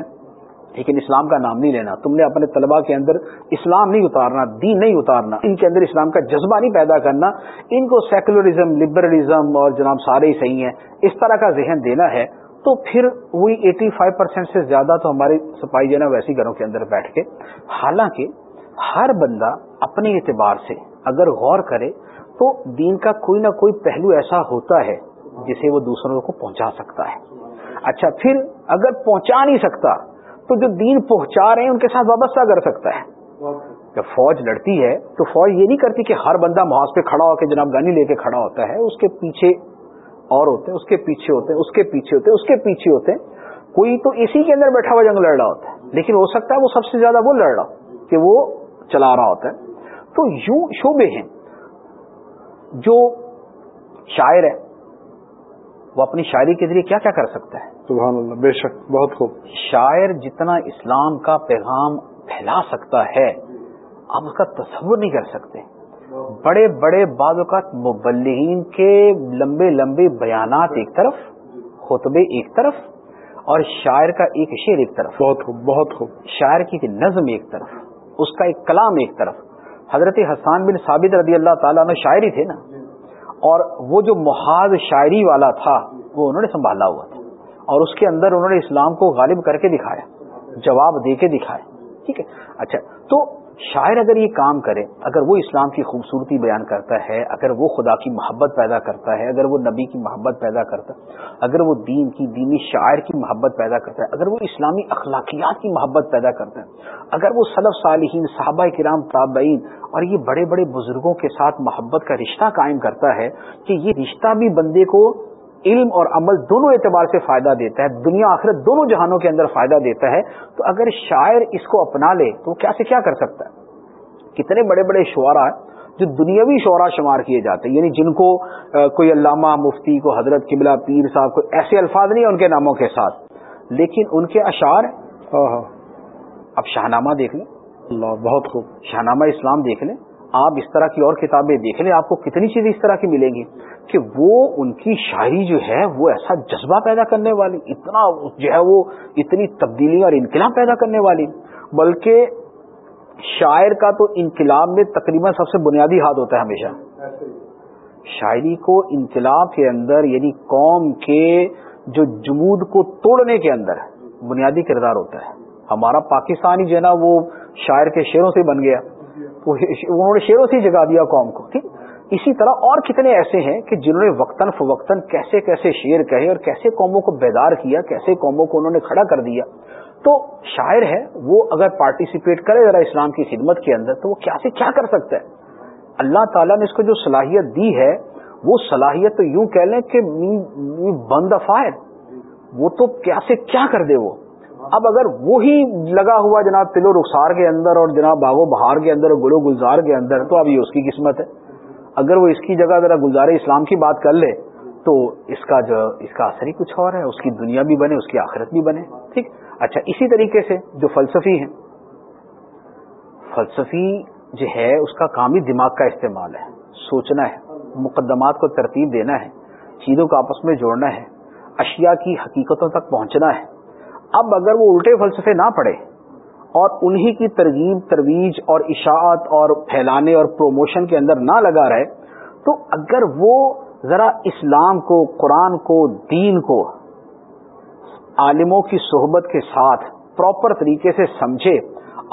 لیکن اسلام کا نام نہیں لینا، تم نے اپنے طلبا کے اندر اسلام نہیں اتارنا، دین نہیں اتارنا، ان کے اندر اسلام کا جذبہ نہیں پیدا کرنا، ان کو سیکولرزم، لبرلزم اور جناب سارے ہی صحیح ہیں۔ اس طرح کا ذہن دینا ہے۔ تو پھر وہی ایٹی فائیو پرسینٹ سے زیادہ تو ہمارے سپاہی جو ہے نا ویسی گھروں کے اندر بیٹھ کے، حالانکہ ہر بندہ اپنے اعتبار سے اگر غور کرے تو دین کا کوئی نہ کوئی پہلو ایسا ہوتا ہے جسے وہ دوسروں کو پہنچا سکتا ہے۔ اچھا پھر اگر پہنچا نہیں سکتا تو جو دین پہنچا رہے ہیں ان کے ساتھ وابستہ کر سکتا ہے۔ جب فوج لڑتی ہے تو فوج یہ نہیں کرتی کہ ہر بندہ محاذ پہ کھڑا ہو کے جناب گانی لے کے کھڑا ہوتا ہے، اس کے پیچھے اور ہوتے ہیں اس کے پیچھے ہوتے ہیں اس کے پیچھے ہوتے ہیں اس کے پیچھے ہوتے ہیں۔ کوئی تو اسی کے اندر بیٹھا ہوا جنگ لڑ رہا ہوتا ہے لیکن ہو سکتا ہے وہ سب سے زیادہ وہ لڑ رہا کہ وہ چلا رہا ہوتا ہے۔ تو یوں شعبے ہیں جو شاعر ہے وہ اپنی شاعری کے ذریعے کیا کیا کر سکتا ہے؟ سبحان اللہ بے شک بہت خوب۔ شاعر جتنا اسلام کا پیغام پھیلا سکتا ہے آپ اس کا تصور نہیں کر سکتے۔ بڑے بڑے بعض اوقات مبلغین کے لمبے لمبے بیانات ایک طرف خطبے ایک طرف اور شاعر کا ایک شعر ایک طرف۔ بہت خوب بہت خوب۔ شاعر کی نظم ایک طرف اس کا ایک کلام ایک طرف۔ حضرت حسان بن ثابت رضی اللہ تعالیٰ میں شاعری تھے نا اور وہ جو محاذ شاعری والا تھا وہ انہوں نے سنبھالا ہوا تھا۔ اور اس کے اندر انہوں نے اسلام کو غالب کر کے دکھایا جواب دے کے دکھایا۔ ٹھیک ہے؟ اچھا تو شاعر اگر یہ کام کرے، اگر وہ اسلام کی خوبصورتی بیان کرتا ہے، اگر وہ خدا کی محبت پیدا کرتا ہے، اگر وہ نبی کی محبت پیدا کرتا ہے اگر وہ دین کی، دینی شاعر کی محبت پیدا کرتا ہے، اگر وہ اسلامی اخلاقیات کی محبت پیدا کرتا ہے، اگر وہ صلف صالحین، صحابہ کرام، تابعین اور یہ بڑے بڑے بزرگوں کے ساتھ محبت کا رشتہ قائم کرتا ہے، کہ یہ رشتہ بھی بندے کو علم اور عمل دونوں اعتبار سے فائدہ دیتا ہے دنیا آخرت دونوں جہانوں کے اندر فائدہ دیتا ہے تو اگر شاعر اس کو اپنا لے تو کیا سے کیا کر سکتا ہے؟ کتنے بڑے بڑے شعرا جو دنیاوی شعرا شمار کیے جاتے ہیں یعنی جن کو کوئی علامہ مفتی کو حضرت قبلہ پیر صاحب کو ایسے الفاظ نہیں ان کے ناموں کے ساتھ لیکن ان کے اشعار اب شاہنامہ دیکھ لیں۔ اللہ بہت خوب۔ شاہنامہ اسلام دیکھ لیں۔ آپ اس طرح کی اور کتابیں دیکھ لیں، آپ کو کتنی چیزیں اس طرح کی ملیں گی کہ وہ ان کی شاعری جو ہے، وہ ایسا جذبہ پیدا کرنے والی، اتنا جو ہے وہ اتنی تبدیلی اور انقلاب پیدا کرنے والی، بلکہ شاعر کا تو انقلاب میں تقریباً سب سے بنیادی ہاتھ ہوتا ہے ہمیشہ۔ شاعری کو انقلاب کے اندر یعنی قوم کے جو جمود کو توڑنے کے اندر بنیادی کردار ہوتا ہے۔ ہمارا پاکستانی جو ہے نا، وہ شاعر کے شعروں سے بن گیا۔ انہوں نے شعروں سے جگا دیا قوم کو، ٹھیک؟ اسی طرح اور کتنے ایسے ہیں کہ جنہوں نے وقتاً فوقتاً کیسے کیسے شعر کہے اور کیسے قوموں کو بیدار کیا، کیسے قوموں کو انہوں نے کھڑا کر دیا۔ تو شاعر ہے، وہ اگر پارٹیسپیٹ کرے ذرا اسلام کی خدمت کے اندر، تو وہ کیا سے کیا کر سکتا ہے؟ اللہ تعالیٰ نے اس کو جو صلاحیت دی ہے، وہ صلاحیت تو یوں کہہ لیں کہ بند افائر وہ تو کیا سے کیا کر دے وہ؟ اب اگر وہی لگا ہوا جناب تلو رخسار کے اندر اور جناب باغ و بہار کے اندر اور گلو گلزار کے اندر، تو اب یہ اس کی قسمت ہے۔ اگر وہ اس کی جگہ ذرا گلزار اسلام کی بات کر لے، تو اس کا جو، اس کا اثر ہی کچھ اور ہے، اس کی دنیا بھی بنے، اس کی آخرت بھی بنے، ٹھیک؟ اچھا اسی طریقے سے جو فلسفی ہیں، فلسفی جو ہے، اس کا کام ہی دماغ کا استعمال ہے، سوچنا ہے، مقدمات کو ترتیب دینا ہے، چیزوں کو آپس میں جوڑنا ہے، اشیاء کی حقیقتوں تک پہنچنا ہے۔ اب اگر وہ الٹے فلسفے نہ پڑے اور انہی کی ترغیب، ترویج اور اشاعت اور پھیلانے اور پروموشن کے اندر نہ لگا رہے، تو اگر وہ ذرا اسلام کو، قرآن کو، دین کو عالموں کی صحبت کے ساتھ پراپر طریقے سے سمجھے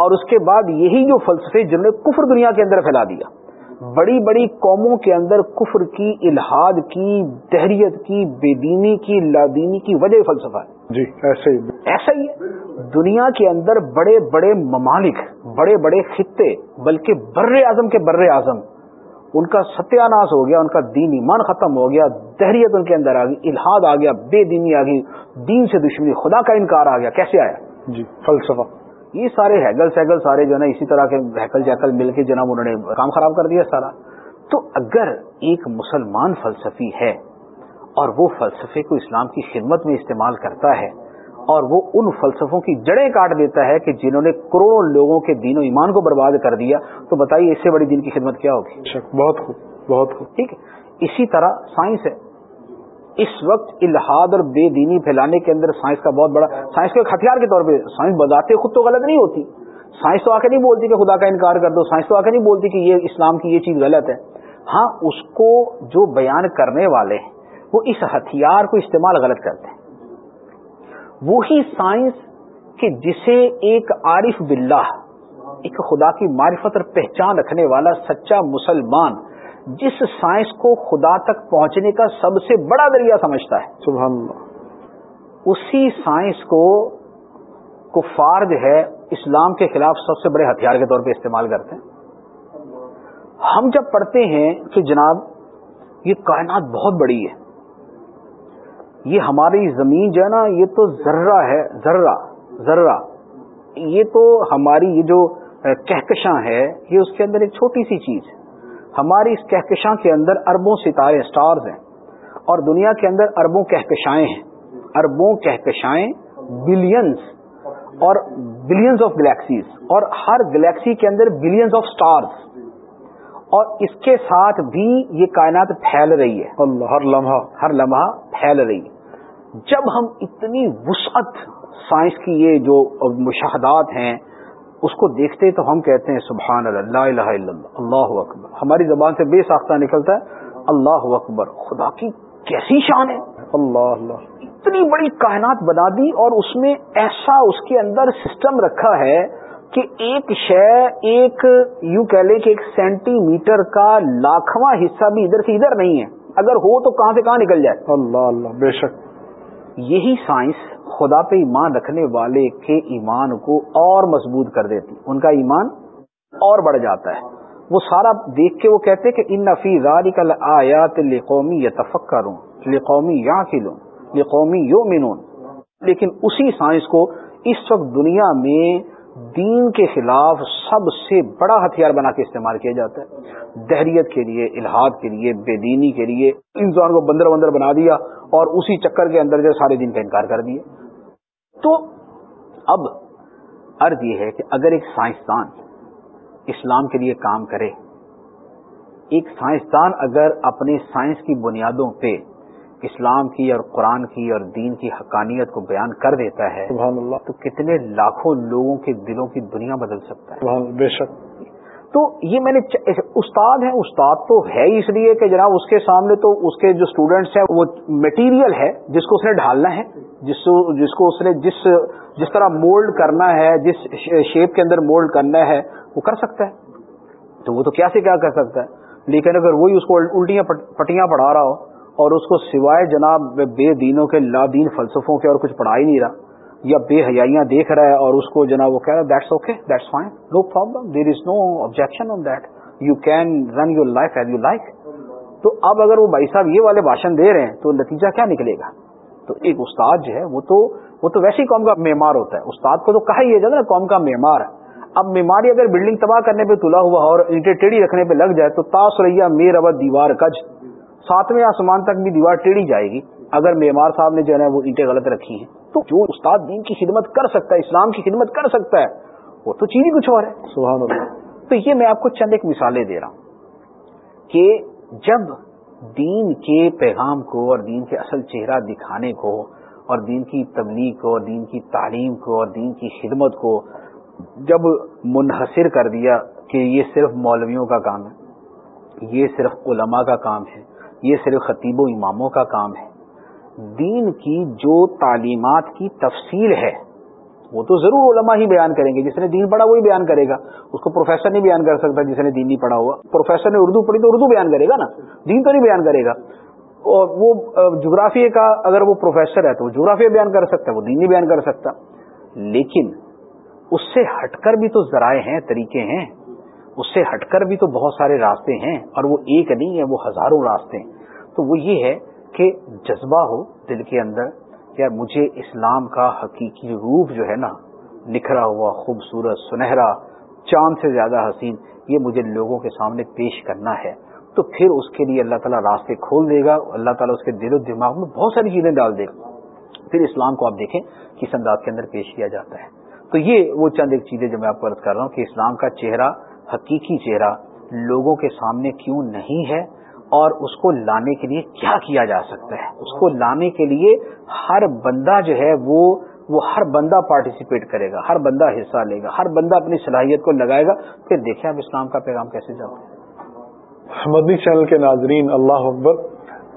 اور اس کے بعد یہی جو فلسفے جنہوں نے کفر دنیا کے اندر پھیلا دیا، بڑی بڑی قوموں کے اندر کفر کی الحاد کی، دہریت کی، بے دینی کی لادینی کی وجہ فلسفہ ہے۔ جی ایسے ہی۔ ایسا ہی دنیا کے اندر بڑے بڑے ممالک بڑے بڑے خطے بلکہ بر اعظم کے بر اعظم۔ ان کا ستیہ ناش ہو گیا ان کا دین ایمان ختم ہو گیا دہریت ان کے اندر آ گئی الحاد آ گیا بے دینی آ گئی دین سے دشمنی خدا کا انکار آ گیا۔ کیسے آیا؟ جی فلسفہ۔ یہ سارے ہیگل سیگل سارے جو ہے نا اسی طرح کے ہیکل جیکل مل کے جناب انہوں نے کام خراب کر دیا سارا۔ تو اگر ایک مسلمان فلسفی ہے اور وہ فلسفے کو اسلام کی خدمت میں استعمال کرتا ہے اور وہ ان فلسفوں کی جڑیں کاٹ دیتا ہے کہ جنہوں نے کروڑوں لوگوں کے دین و ایمان کو برباد کر دیا۔ تو بتائیے اس سے بڑی دین کی خدمت کیا ہوگی؟ بہت خوب بہت خوب۔ ٹھیک ہے۔ اسی طرح سائنس ہے۔ اس وقت الحاد اور بے دینی پھیلانے کے اندر سائنس کا بہت بڑا سائنس کو ایک ہتھیار کے طور پہ سائنس بتاتے خود تو غلط نہیں ہوتی۔ سائنس تو آ کے نہیں بولتی کہ خدا کا انکار کر دو سائنس تو آ کے نہیں بولتی کہ یہ اسلام کی یہ چیز غلط ہے۔ ہاں اس کو جو بیان کرنے والے ہیں وہ اس ہتھیار کو استعمال غلط کرتے ہیں۔ وہی سائنس کہ جسے ایک عارف باللہ ایک خدا کی معرفت اور پہچان رکھنے والا سچا مسلمان جس سائنس کو خدا تک پہنچنے کا سب سے بڑا ذریعہ سمجھتا ہے۔ سبحان اللہ۔ اسی سائنس کو کفار جو ہے اسلام کے خلاف سب سے بڑے ہتھیار کے طور پہ استعمال کرتے ہیں۔ ہم جب پڑھتے ہیں کہ جناب یہ کائنات بہت بڑی ہے۔ یہ ہماری زمین جو ہے نا یہ تو ذرہ ہے ذرہ ذرہ۔ یہ تو ہماری یہ جو کہکشاں ہے یہ اس کے اندر ایک چھوٹی سی چیز ہے۔ ہماری اس کہکشاں کے اندر اربوں ستارے سٹارز ہیں۔ اور دنیا کے اندر اربوں کہکشائیں ہیں۔ اربوں کہکشائیں بلینز اور بلینز آف گلیکسیز اور ہر گلیکسی کے اندر بلینز آف سٹارز اور اس کے ساتھ بھی یہ کائنات پھیل رہی ہے۔ اللہ ہر لمحہ۔ ہر لمحہ پھیل رہی ہے۔ جب ہم اتنی وسعت سائنس کی یہ جو مشاہدات ہیں اس کو دیکھتے تو ہم کہتے ہیں سبحان اللہ الہ الا اللہ اللہ اکبر۔ ہماری زبان سے بے ساختہ نکلتا ہے اللہ اکبر۔ خدا کی کیسی شان ہے۔ اللہ اللہ۔ اتنی بڑی کائنات بنا دی اور اس میں ایسا اس کے اندر سسٹم رکھا ہے کہ ایک شے ایک یوں کہہ لے کہ ایک سینٹی میٹر کا لاکھواں حصہ بھی ادھر سے ادھر نہیں ہے۔ اگر ہو تو کہاں سے کہاں نکل جائے۔ اللہ اللہ۔ بے شک۔ یہی سائنس خدا پہ ایمان رکھنے والے کے ایمان کو اور مضبوط کر دیتی۔ ان کا ایمان اور بڑھ جاتا ہے۔ وہ سارا دیکھ کے وہ کہتے کہ ان نفی راری کل آیات لقومی یا تفق کروں لقومی یا کھلوں لقومی یو منون لیکن اسی سائنس کو اس وقت دنیا میں دین کے خلاف سب سے بڑا ہتھیار بنا کے استعمال کیا جاتا ہے۔ دہریت کے لیے الحاد کے لیے، بے دینی کے لیے، انسان کو بندر بندر بنا دیا۔ اور اسی چکر کے اندر جو سارے دن کا انکار کر دیا تو اب عرض یہ ہے کہ اگر ایک سائنسدان اسلام کے لیے کام کرے ایک سائنسدان اگر اپنے سائنس کی بنیادوں پہ اسلام کی اور قرآن کی اور دین کی حقانیت کو بیان کر دیتا ہے سبحان اللہ۔ تو کتنے لاکھوں لوگوں کے دلوں کی دنیا بدل سکتا ہے۔ بے شک۔ تو یہ میں نے استاد ہیں، استاد تو ہے اس لیے کہ جناب اس کے سامنے تو اس کے جو اسٹوڈینٹس ہیں، وہ میٹیریل ہے جس کو اس نے ڈھالنا ہے، جس جس کو اس نے جس جس طرح مولڈ کرنا ہے، جس شیپ کے اندر مولڈ کرنا ہے، وہ کر سکتا ہے۔ تو وہ تو کیا سے کیا کر سکتا ہے؟ لیکن اگر وہی اس کو الٹیاں پٹیاں پڑھا رہا ہو اور اس کو سوائے جناب بے دینوں کے لا دین فلسفوں کے اور کچھ پڑھا ہی نہیں رہا یا بے حیاں دیکھ رہا ہے اور اس کو جناب وہ کہہ رہا ہے that's okay that's fine no problem there is no objection on that you can run your life as you like تو اب اگر وہ بھائی صاحب یہ والے بھاشن دے رہے ہیں، تو نتیجہ کیا نکلے گا؟ تو ایک استاد جو ہے، وہ تو وہ تو ویسے ہی قوم کا معمار ہوتا ہے۔ استاد کو تو کہا ہی ہے نا قوم کا معمار ہے۔ اب بیماری اگر بلڈنگ تباہ کرنے پہ تلا ہوا اور اینٹیں ٹیڑھی رکھنے پہ لگ جائے، تو تاس ریا میر اب دیوار کج، ساتویں آسمان تک بھی دیوار ٹیڑھی جائے گی۔ اگر معمار صاحب نے جو ہے وہ اینٹیں غلط رکھی ہیں تو جو استاد دین کی خدمت کر سکتا ہے اسلام کی خدمت کر سکتا ہے وہ تو چیز ہی کچھ اور ہے۔ سبحان اللہ۔ تو یہ میں آپ کو چند ایک مثالیں دے رہا ہوں کہ جب دین کے پیغام کو اور دین کے اصل چہرہ دکھانے کو اور دین کی تبلیغ کو اور دین کی تعلیم کو اور دین کی خدمت کو جب منحصر کر دیا کہ یہ صرف مولویوں کا کام ہے یہ صرف علماء کا کام ہے یہ صرف خطیب و اماموں کا کام ہے دین کی جو تعلیمات کی تفصیل ہے، وہ تو ضرور علماء ہی بیان کریں گے۔ جس نے دین پڑھا، وہی بیان کرے گا۔ اس کو پروفیسر نہیں بیان کر سکتا جس نے دین نہیں پڑھا ہوا۔ پروفیسر نے اردو پڑھی تو اردو بیان کرے گا نا۔ دین تو نہیں بیان کرے گا۔ اور وہ جغرافیہ کا اگر وہ پروفیسر ہے تو وہ جغرافیہ بیان کر سکتا ہے، وہ دین نہیں بیان کر سکتا۔ لیکن اس سے ہٹ کر بھی تو ذرائع ہیں، طریقے ہیں۔ اس سے ہٹ کر بھی تو بہت سارے راستے ہیں، اور وہ ایک نہیں ہے، وہ ہزاروں راستے ہیں۔ تو وہ یہ ہے کہ جذبہ ہو دل کے اندر کیا مجھے اسلام کا حقیقی روپ جو ہے نا، نکھرا ہوا، خوبصورت، سنہرا، چاند سے زیادہ حسین، یہ مجھے لوگوں کے سامنے پیش کرنا ہے۔ تو پھر اس کے لیے اللہ تعالیٰ راستے کھول دے گا اللہ تعالیٰ اس کے دل و دماغ میں بہت ساری چیزیں ڈال دے گا۔ پھر اسلام کو آپ دیکھیں کس انداز کے اندر پیش کیا جاتا ہے۔ تو یہ وہ چند ایک چیزیں جو میں آپ کو عرض کر رہا ہوں کہ اسلام کا چہرہ، حقیقی چہرہ لوگوں کے سامنے کیوں نہیں ہے؟ اور اس کو لانے کے لیے کیا کیا جا سکتا ہے؟ اس کو لانے کے لیے ہر بندہ جو ہے وہ وہ ہر بندہ پارٹیسپیٹ کرے گا، ہر بندہ حصہ لے گا، ہر بندہ اپنی صلاحیت کو لگائے گا، پھر دیکھیں آپ اسلام کا پیغام کیسے جاتا ہے۔ مدنی چینل کے ناظرین، اللہ اکبر،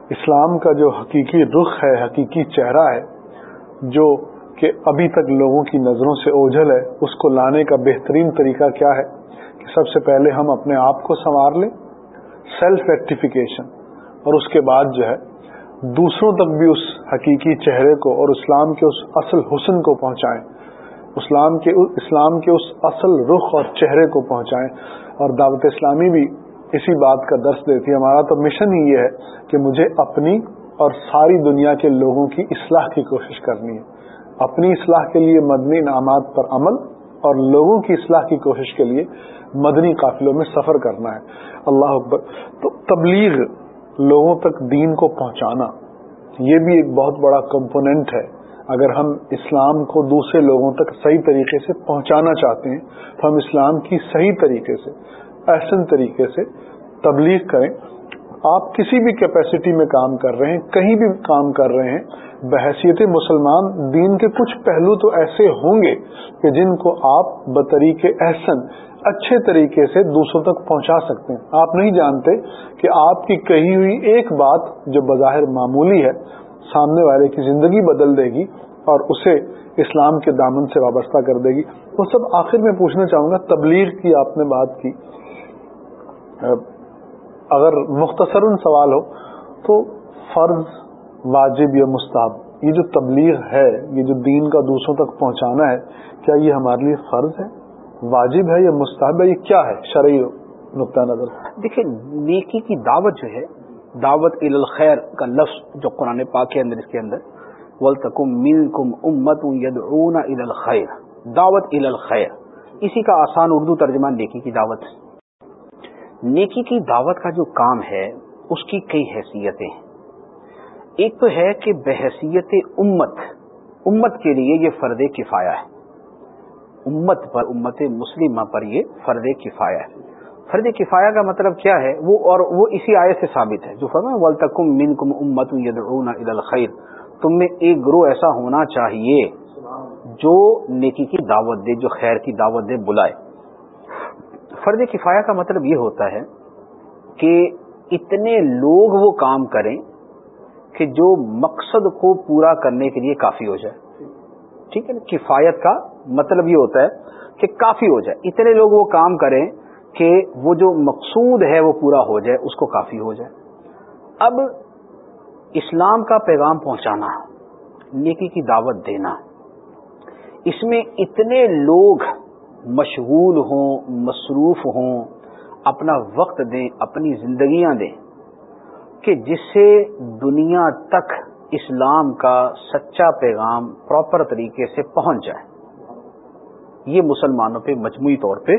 اسلام کا جو حقیقی رخ ہے، حقیقی چہرہ ہے، جو کہ ابھی تک لوگوں کی نظروں سے اوجھل ہے، اس کو لانے کا بہترین طریقہ کیا ہے کہ سب سے پہلے ہم اپنے آپ کو سنوار لیں۔ سیلف ریکٹیفیکیشن اور اس کے بعد جو ہے دوسروں تک بھی اس حقیقی چہرے کو اور اسلام کے اس اصل حسن کو پہنچائیں، اسلام کے اسلام کے اس اصل رخ اور چہرے کو پہنچائیں۔ اور دعوت اسلامی بھی اسی بات کا درس دیتی ہے۔ ہمارا تو مشن ہی یہ ہے کہ مجھے اپنی اور ساری دنیا کے لوگوں کی اصلاح کی کوشش کرنی ہے۔ اپنی اصلاح کے لیے مدنی انعامات پر عمل اور لوگوں کی اصلاح کی کوشش کے لیے مدنی قافلوں میں سفر کرنا ہے۔ اللہ اکبر۔ تو تبلیغ، لوگوں تک دین کو پہنچانا، یہ بھی ایک بہت بڑا کمپوننٹ ہے۔ اگر ہم اسلام کو دوسرے لوگوں تک صحیح طریقے سے پہنچانا چاہتے ہیں، تو ہم اسلام کی صحیح طریقے سے، احسن طریقے سے تبلیغ کریں۔ آپ کسی بھی کیپیسٹی میں کام کر رہے ہیں، کہیں بھی کام کر رہے ہیں بحثیت مسلمان دین کے کچھ پہلو تو ایسے ہوں گے کہ جن کو آپ بطریق احسن اچھے طریقے سے دوسروں تک پہنچا سکتے ہیں۔ آپ نہیں جانتے کہ آپ کی کہی ہوئی ایک بات جو بظاہر معمولی ہے، سامنے والے کی زندگی بدل دے گی اور اسے اسلام کے دامن سے وابستہ کر دے گی۔ وہ سب آخر میں پوچھنا چاہوں گا، تبلیغ کی آپ نے بات کی۔ اگر مختصر سوال ہو تو فرض، واجب یا مستحب، یہ جو تبلیغ ہے، یہ جو دین کا دوسروں تک پہنچانا ہے، کیا یہ ہمارے لیے فرض ہے؟ واجب ہے یا مستحب ہے؟ یہ کیا ہے؟ شرعی نقطۂ نظر۔ دیکھیں، نیکی کی دعوت جو ہے، دعوت الخیر کا لفظ جو قرآن پاک کے اندر، اس کے اندر، ولتکم منکم امت یدعون الخیر دعوت الخیر۔ اسی کا آسان اردو ترجمہ نیکی کی دعوت ہے۔ نیکی کی دعوت کا جو کام ہے، اس کی کئی حیثیتیں ہیں۔ ایک تو ہے کہ بحثیت امت امت کے لیے یہ فرد کفایا ہے۔ امت پر، امت مسلمہ پر یہ فرد کفایا ہے۔ فرد کفایا کا مطلب کیا ہے؟ وہ اور وہ اسی آئے سے ثابت ہے۔ جو فرما ولتکم من کم امت الخیر تم میں ایک گروہ ایسا ہونا چاہیے جو نیکی کی دعوت دے، جو خیر کی دعوت دے، بلائے۔ فرد کفایا کا مطلب یہ ہوتا ہے کہ اتنے لوگ وہ کام کریں کہ جو مقصد کو پورا کرنے کے لیے کافی ہو جائے۔ ٹھیک ہے نا؟ کفایت کا مطلب یہ ہوتا ہے کہ کافی ہو جائے۔ اتنے لوگ وہ کام کریں کہ وہ جو مقصود ہے وہ پورا ہو جائے، اس کو کافی ہو جائے۔ اب اسلام کا پیغام پہنچانا، نیکی کی دعوت دینا۔ اس میں اتنے لوگ مشغول ہوں، مصروف ہوں، اپنا وقت دیں، اپنی زندگیاں دیں، کہ جس سے دنیا تک اسلام کا سچا پیغام پراپر طریقے سے پہنچ جائے۔ یہ مسلمانوں پہ مجموعی طور پہ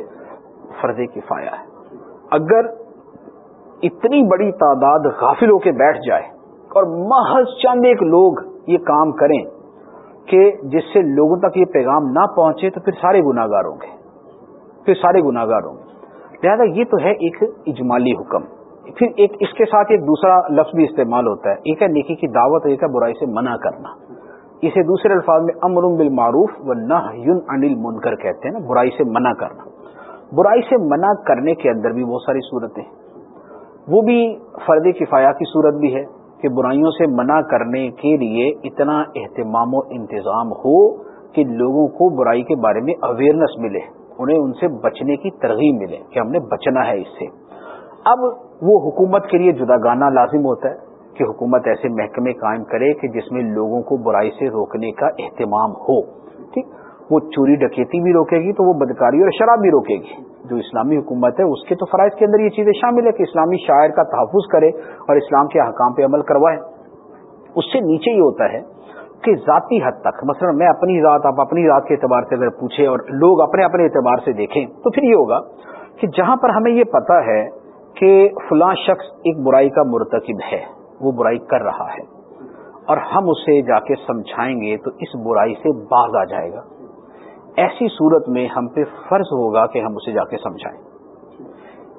فرض کفایا ہے۔ اگر اتنی بڑی تعداد غافل ہو کے بیٹھ جائے اور محض چند ایک لوگ یہ کام کریں کہ جس سے لوگوں تک یہ پیغام نہ پہنچے تو پھر سارے گناگار ہوں گے۔ پھر سارے گناگار ہوں گے۔ لہٰذا یہ تو ہے ایک اجمالی حکم۔ پھر ایک اس کے ساتھ ایک دوسرا لفظ بھی استعمال ہوتا ہے۔ ایک ہے نیکی کی دعوت ایک ہے برائی سے منع کرنا۔ اسے دوسرے الفاظ میں امر بالمعروف و نہ یون انل منکر کہتے ہیں نا، برائی سے منع کرنا۔ برائی سے منع کرنے کے اندر بھی بہت ساری صورتیں وہ بھی فرد کفایا کی صورت بھی ہے۔ کہ برائیوں سے منع کرنے کے لیے اتنا اہتمام و انتظام ہو کہ لوگوں کو برائی کے بارے میں اویئرنیس ملے، انہیں ان سے بچنے کی ترغیب ملے کہ ہم نے بچنا ہے اس سے۔ اب وہ حکومت کے لیے جدا گانا لازم ہوتا ہے کہ حکومت ایسے محکمے قائم کرے کہ جس میں لوگوں کو برائی سے روکنے کا اہتمام ہو، ٹھیک؟ وہ چوری ڈکیتی بھی روکے گی تو وہ بدکاری اور شراب بھی روکے گی۔ جو اسلامی حکومت ہے، اس کے تو فرائض کے اندر یہ چیزیں شامل ہے کہ اسلامی شاعر کا تحفظ کرے اور اسلام کے حکام پہ عمل کروائے۔ اس سے نیچے یہ ہوتا ہے کہ ذاتی حد تک، مثلا میں اپنی ذات، آپ اپنی ذات کے اعتبار سے اگر پوچھیں اور لوگ اپنے اپنے اعتبار سے دیکھیں، تو پھر یہ ہوگا کہ جہاں پر ہمیں یہ پتا ہے کہ فلاں شخص ایک برائی کا مرتکب ہے، وہ برائی کر رہا ہے اور ہم اسے جا کے سمجھائیں گے تو اس برائی سے باز آ جائے گا۔ ایسی صورت میں ہم پہ فرض ہوگا کہ ہم اسے جا کے سمجھائیں۔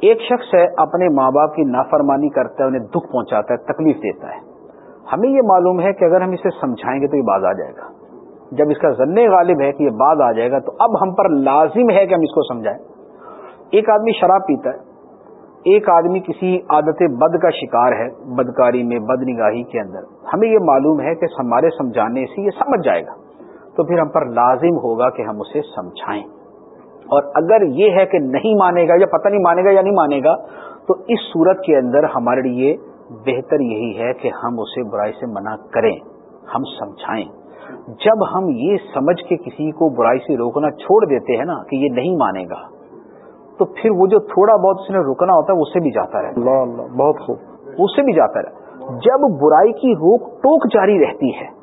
ایک شخص ہے، اپنے ماں باپ کی نافرمانی کرتا ہے، انہیں دکھ پہنچاتا ہے، تکلیف دیتا ہے۔ ہمیں یہ معلوم ہے کہ اگر ہم اسے سمجھائیں گے تو یہ باز آ جائے گا۔ جب اس کا ذن غالب ہے کہ یہ باز آ جائے گا، تو اب ہم پر لازم ہے کہ ہم اس کو سمجھائیں۔ ایک آدمی شراب پیتا ہے۔ ایک آدمی کسی عادت بد کا شکار ہے، بدکاری میں بد نگاہی کے اندر۔ ہمیں یہ معلوم ہے کہ ہمارے سمجھانے سے یہ سمجھ جائے گا۔ تو پھر ہم پر لازم ہوگا کہ ہم اسے سمجھائیں۔ اور اگر یہ ہے کہ نہیں مانے گا یا پتہ نہیں مانے گا یا نہیں مانے گا تو اس صورت کے اندر ہمارے لیے بہتر یہی ہے کہ ہم اسے برائی سے منع کریں ہم سمجھائیں۔ جب ہم یہ سمجھ کے کسی کو برائی سے روکنا چھوڑ دیتے ہیں نا کہ یہ نہیں مانے گا تو پھر وہ جو تھوڑا بہت اس نے روکنا ہوتا ہے اس سے بھی جاتا رہتا اللہ اللہ بہت خوب۔ اس سے بھی جاتا رہتا جب برائی کی روک ٹوک جاری رہتی ہے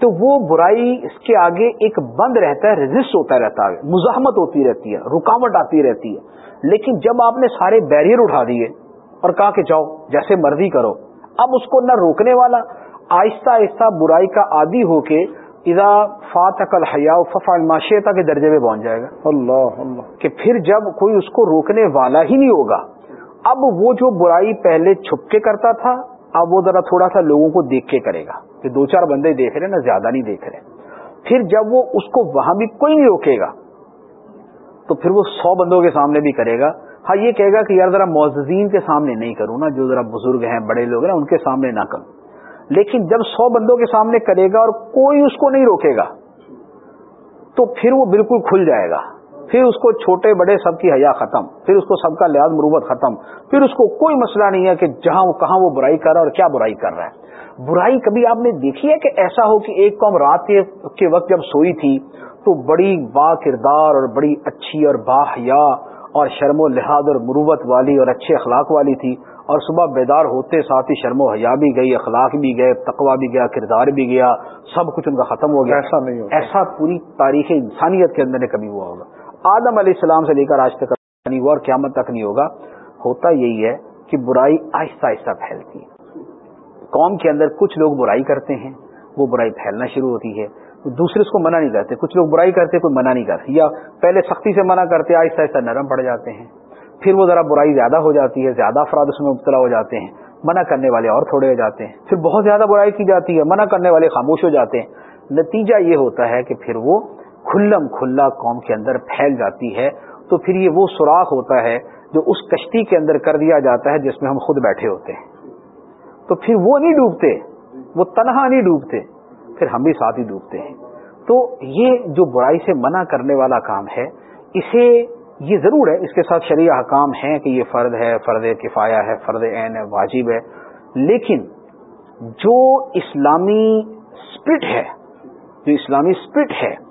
تو وہ برائی اس کے آگے ایک بند رہتا ہے ریزسٹ ہوتا رہتا ہے مزاحمت ہوتی رہتی ہے رکاوٹ آتی رہتی ہے۔ لیکن جب آپ نے سارے بیریئر اٹھا دیے اور کہا کہ جاؤ جیسے مرضی کرو اب اس کو نہ روکنے والا آہستہ آہستہ برائی کا عادی ہو کے ادا فاتح الحیا ففا الماشیتا کے درجے میں پہنچ جائے گا۔ اللہ اللہ۔ کہ پھر جب کوئی اس کو روکنے والا ہی نہیں ہوگا اب وہ جو برائی پہلے چھپ کے کرتا تھا اب وہ ذرا تھوڑا سا لوگوں کو دیکھ کے کرے گا۔ کہ دو چار بندے دیکھ رہے ہیں نا زیادہ نہیں دیکھ رہے۔ پھر جب وہ اس کو وہاں بھی کوئی نہیں روکے گا، تو پھر وہ سو بندوں کے سامنے بھی کرے گا۔ ہاں یہ کہے گا کہ یار ذرا معززین کے سامنے نہیں کروں نا، جو ذرا بزرگ ہیں، بڑے لوگ ہیں، ان کے سامنے نہ کروں۔ لیکن جب سو بندوں کے سامنے کرے گا اور کوئی اس کو نہیں روکے گا، تو پھر وہ بالکل کھل جائے گا۔ پھر اس کو چھوٹے بڑے سب کی حیا ختم پھر اس کو سب کا لحاظ مروبت ختم پھر اس کو کوئی مسئلہ نہیں ہے کہ جہاں وہ کہاں وہ برائی کر رہا ہے اور کیا برائی کر رہا ہے۔ برائی کبھی آپ نے دیکھی ہے کہ ایسا ہو کہ ایک قوم رات کے وقت جب سوئی تھی تو بڑی با کردار اور بڑی اچھی اور با حیا اور شرم و لحاظ اور مروبت والی اور اچھے اخلاق والی تھی اور صبح بیدار ہوتے ساتھ ہی شرم و حیا بھی گئی اخلاق بھی گئے تقوا بھی گیا کردار بھی گیا سب کچھ ان کا ختم ہو گیا۔ ایسا نہیں ایسا پوری تاریخ انسانیت کے اندر نے کبھی ہوا ہوگا۔ آدم علیہ السلام سے لے کر آج تک یعنی نہیں ہوا اور قیامت تک نہیں ہوگا، ہوتا یہی ہے کہ برائی آہستہ آہستہ پھیلتی ہے۔ قوم کے اندر کچھ لوگ برائی کرتے ہیں، وہ برائی پھیلنا شروع ہوتی ہے۔ دوسرے اس کو منع نہیں کرتے۔ کچھ لوگ برائی کرتے، کوئی منع نہیں کرتے۔ یا پہلے سختی سے منع کرتے، آہستہ آہستہ نرم پڑ جاتے ہیں۔ پھر وہ ذرا برائی زیادہ ہو جاتی ہے، زیادہ افراد اس میں مبتلا ہو جاتے ہیں۔ منع کرنے والے اور تھوڑے ہو جاتے ہیں۔ پھر بہت زیادہ برائی کی جاتی ہے، منع کرنے والے خاموش ہو جاتے ہیں۔ نتیجہ یہ ہوتا ہے کہ پھر وہ کھلم کھلا قوم کے اندر پھیل جاتی ہے، تو پھر یہ وہ سوراخ ہوتا ہے جو اس کشتی کے اندر کر دیا جاتا ہے جس میں ہم خود بیٹھے ہوتے ہیں۔ تو پھر وہ نہیں ڈوبتے، وہ تنہا نہیں ڈوبتے، پھر ہم بھی ساتھ ہی ڈوبتے ہیں۔ تو یہ جو برائی سے منع کرنے والا کام ہے، اسے یہ ضرور ہے، اس کے ساتھ شریع حکام ہیں کہ یہ فرد ہے، فرد کفایا ہے، فرد عین ہے، واجب ہے۔ لیکن جو اسلامی اسپرٹ ہے، جو اسلامی اسپرٹ ہے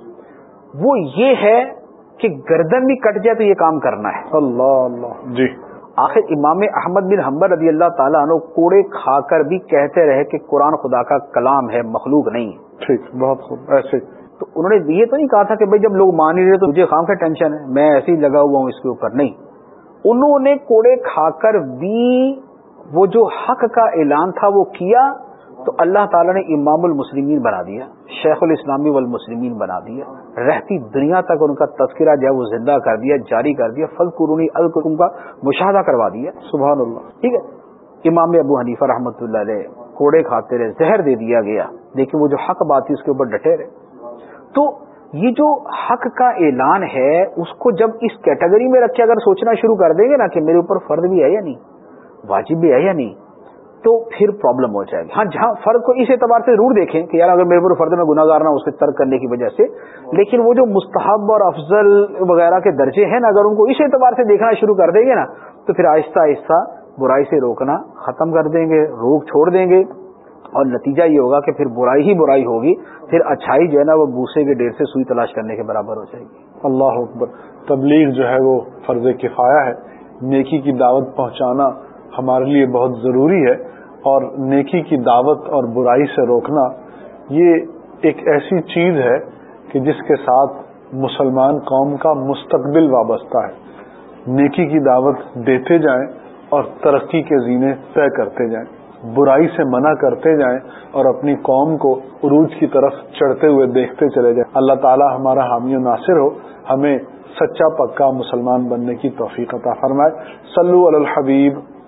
وہ یہ ہے کہ گردن بھی کٹ جائے تو یہ کام کرنا ہے۔ اللہ اللہ۔ جی۔ آخر امام احمد بن حمبر رضی اللہ تعالیٰ عنہ کوڑے کھا کر بھی کہتے رہے کہ قرآن خدا کا کلام ہے مخلوق نہیں ٹھیک بہت خوب ایسے۔ تو انہوں نے یہ تو نہیں کہا تھا کہ بھائی جب لوگ مان ہی رہے تو مجھے خام کا ٹینشن ہے میں ایسے ہی لگا ہوا ہوں اس کے اوپر۔ نہیں۔ انہوں نے کوڑے کھا کر بھی وہ جو حق کا اعلان تھا وہ کیا تو اللہ تعالیٰ نے امام المسلمین بنا دیا، شیخ الاسلامی والمسلمین بنا دیا، رہتی دنیا تک ان کا تذکرہ جو ہے وہ زندہ کر دیا، جاری کر دیا فل قرونی القرم کا مشاہدہ کروا دیا، سبحان اللہ۔ ٹھیک ہے؟ امام ابو حنیفہ رحمۃ اللہ علیہ کوڑے کھاتے رہے، زہر دے دیا گیا۔ لیکن وہ جو حق بات تھی اس کے اوپر ڈٹے رہے۔ تو یہ جو حق کا اعلان ہے، اس کو جب اس کیٹیگری میں رکھ کے اگر سوچنا شروع کر دیں گے نا کہ میرے اوپر فرد بھی ہے یا نہیں، واجب بھی ہے یا نہیں تو پھر پرابلم ہو جائے گی۔ ہاں جہاں فرد کو اس اعتبار سے ضرور دیکھیں کہ یار اگر میرے اوپر فرد میں گناہ گار نہ اسے ترک کرنے کی وجہ سے، لیکن وہ جو مستحب اور افضل وغیرہ کے درجے ہیں نا اگر ان کو اس اعتبار سے دیکھنا شروع کر دیں گے نا، تو پھر آہستہ آہستہ برائی سے روکنا ختم کر دیں گے، روک چھوڑ دیں گے۔ اور نتیجہ یہ ہوگا کہ پھر برائی ہی برائی ہوگی، پھر اچھائی جو ہے نا، وہ بوسے کے ڈیر سے سوئی تلاش کرنے کے برابر ہو جائے گی۔ اللہ اکبر۔ تبلیغ جو ہے، وہ فرض کفایا ہے۔ نیکی کی دعوت پہنچانا ہمارے لیے بہت ضروری ہے۔ اور نیکی کی دعوت اور برائی سے روکنا، یہ ایک ایسی چیز ہے کہ جس کے ساتھ مسلمان قوم کا مستقبل وابستہ ہے۔ نیکی کی دعوت دیتے جائیں اور ترقی کے زینے طے کرتے جائیں۔ برائی سے منع کرتے جائیں اور اپنی قوم کو عروج کی طرف چڑھتے ہوئے دیکھتے چلے جائیں۔ اللہ تعالی ہمارا حامی و ناصر ہو، ہمیں سچا، پکا مسلمان بننے کی توفیق عطا فرمائے۔ صلو علی الحبیب۔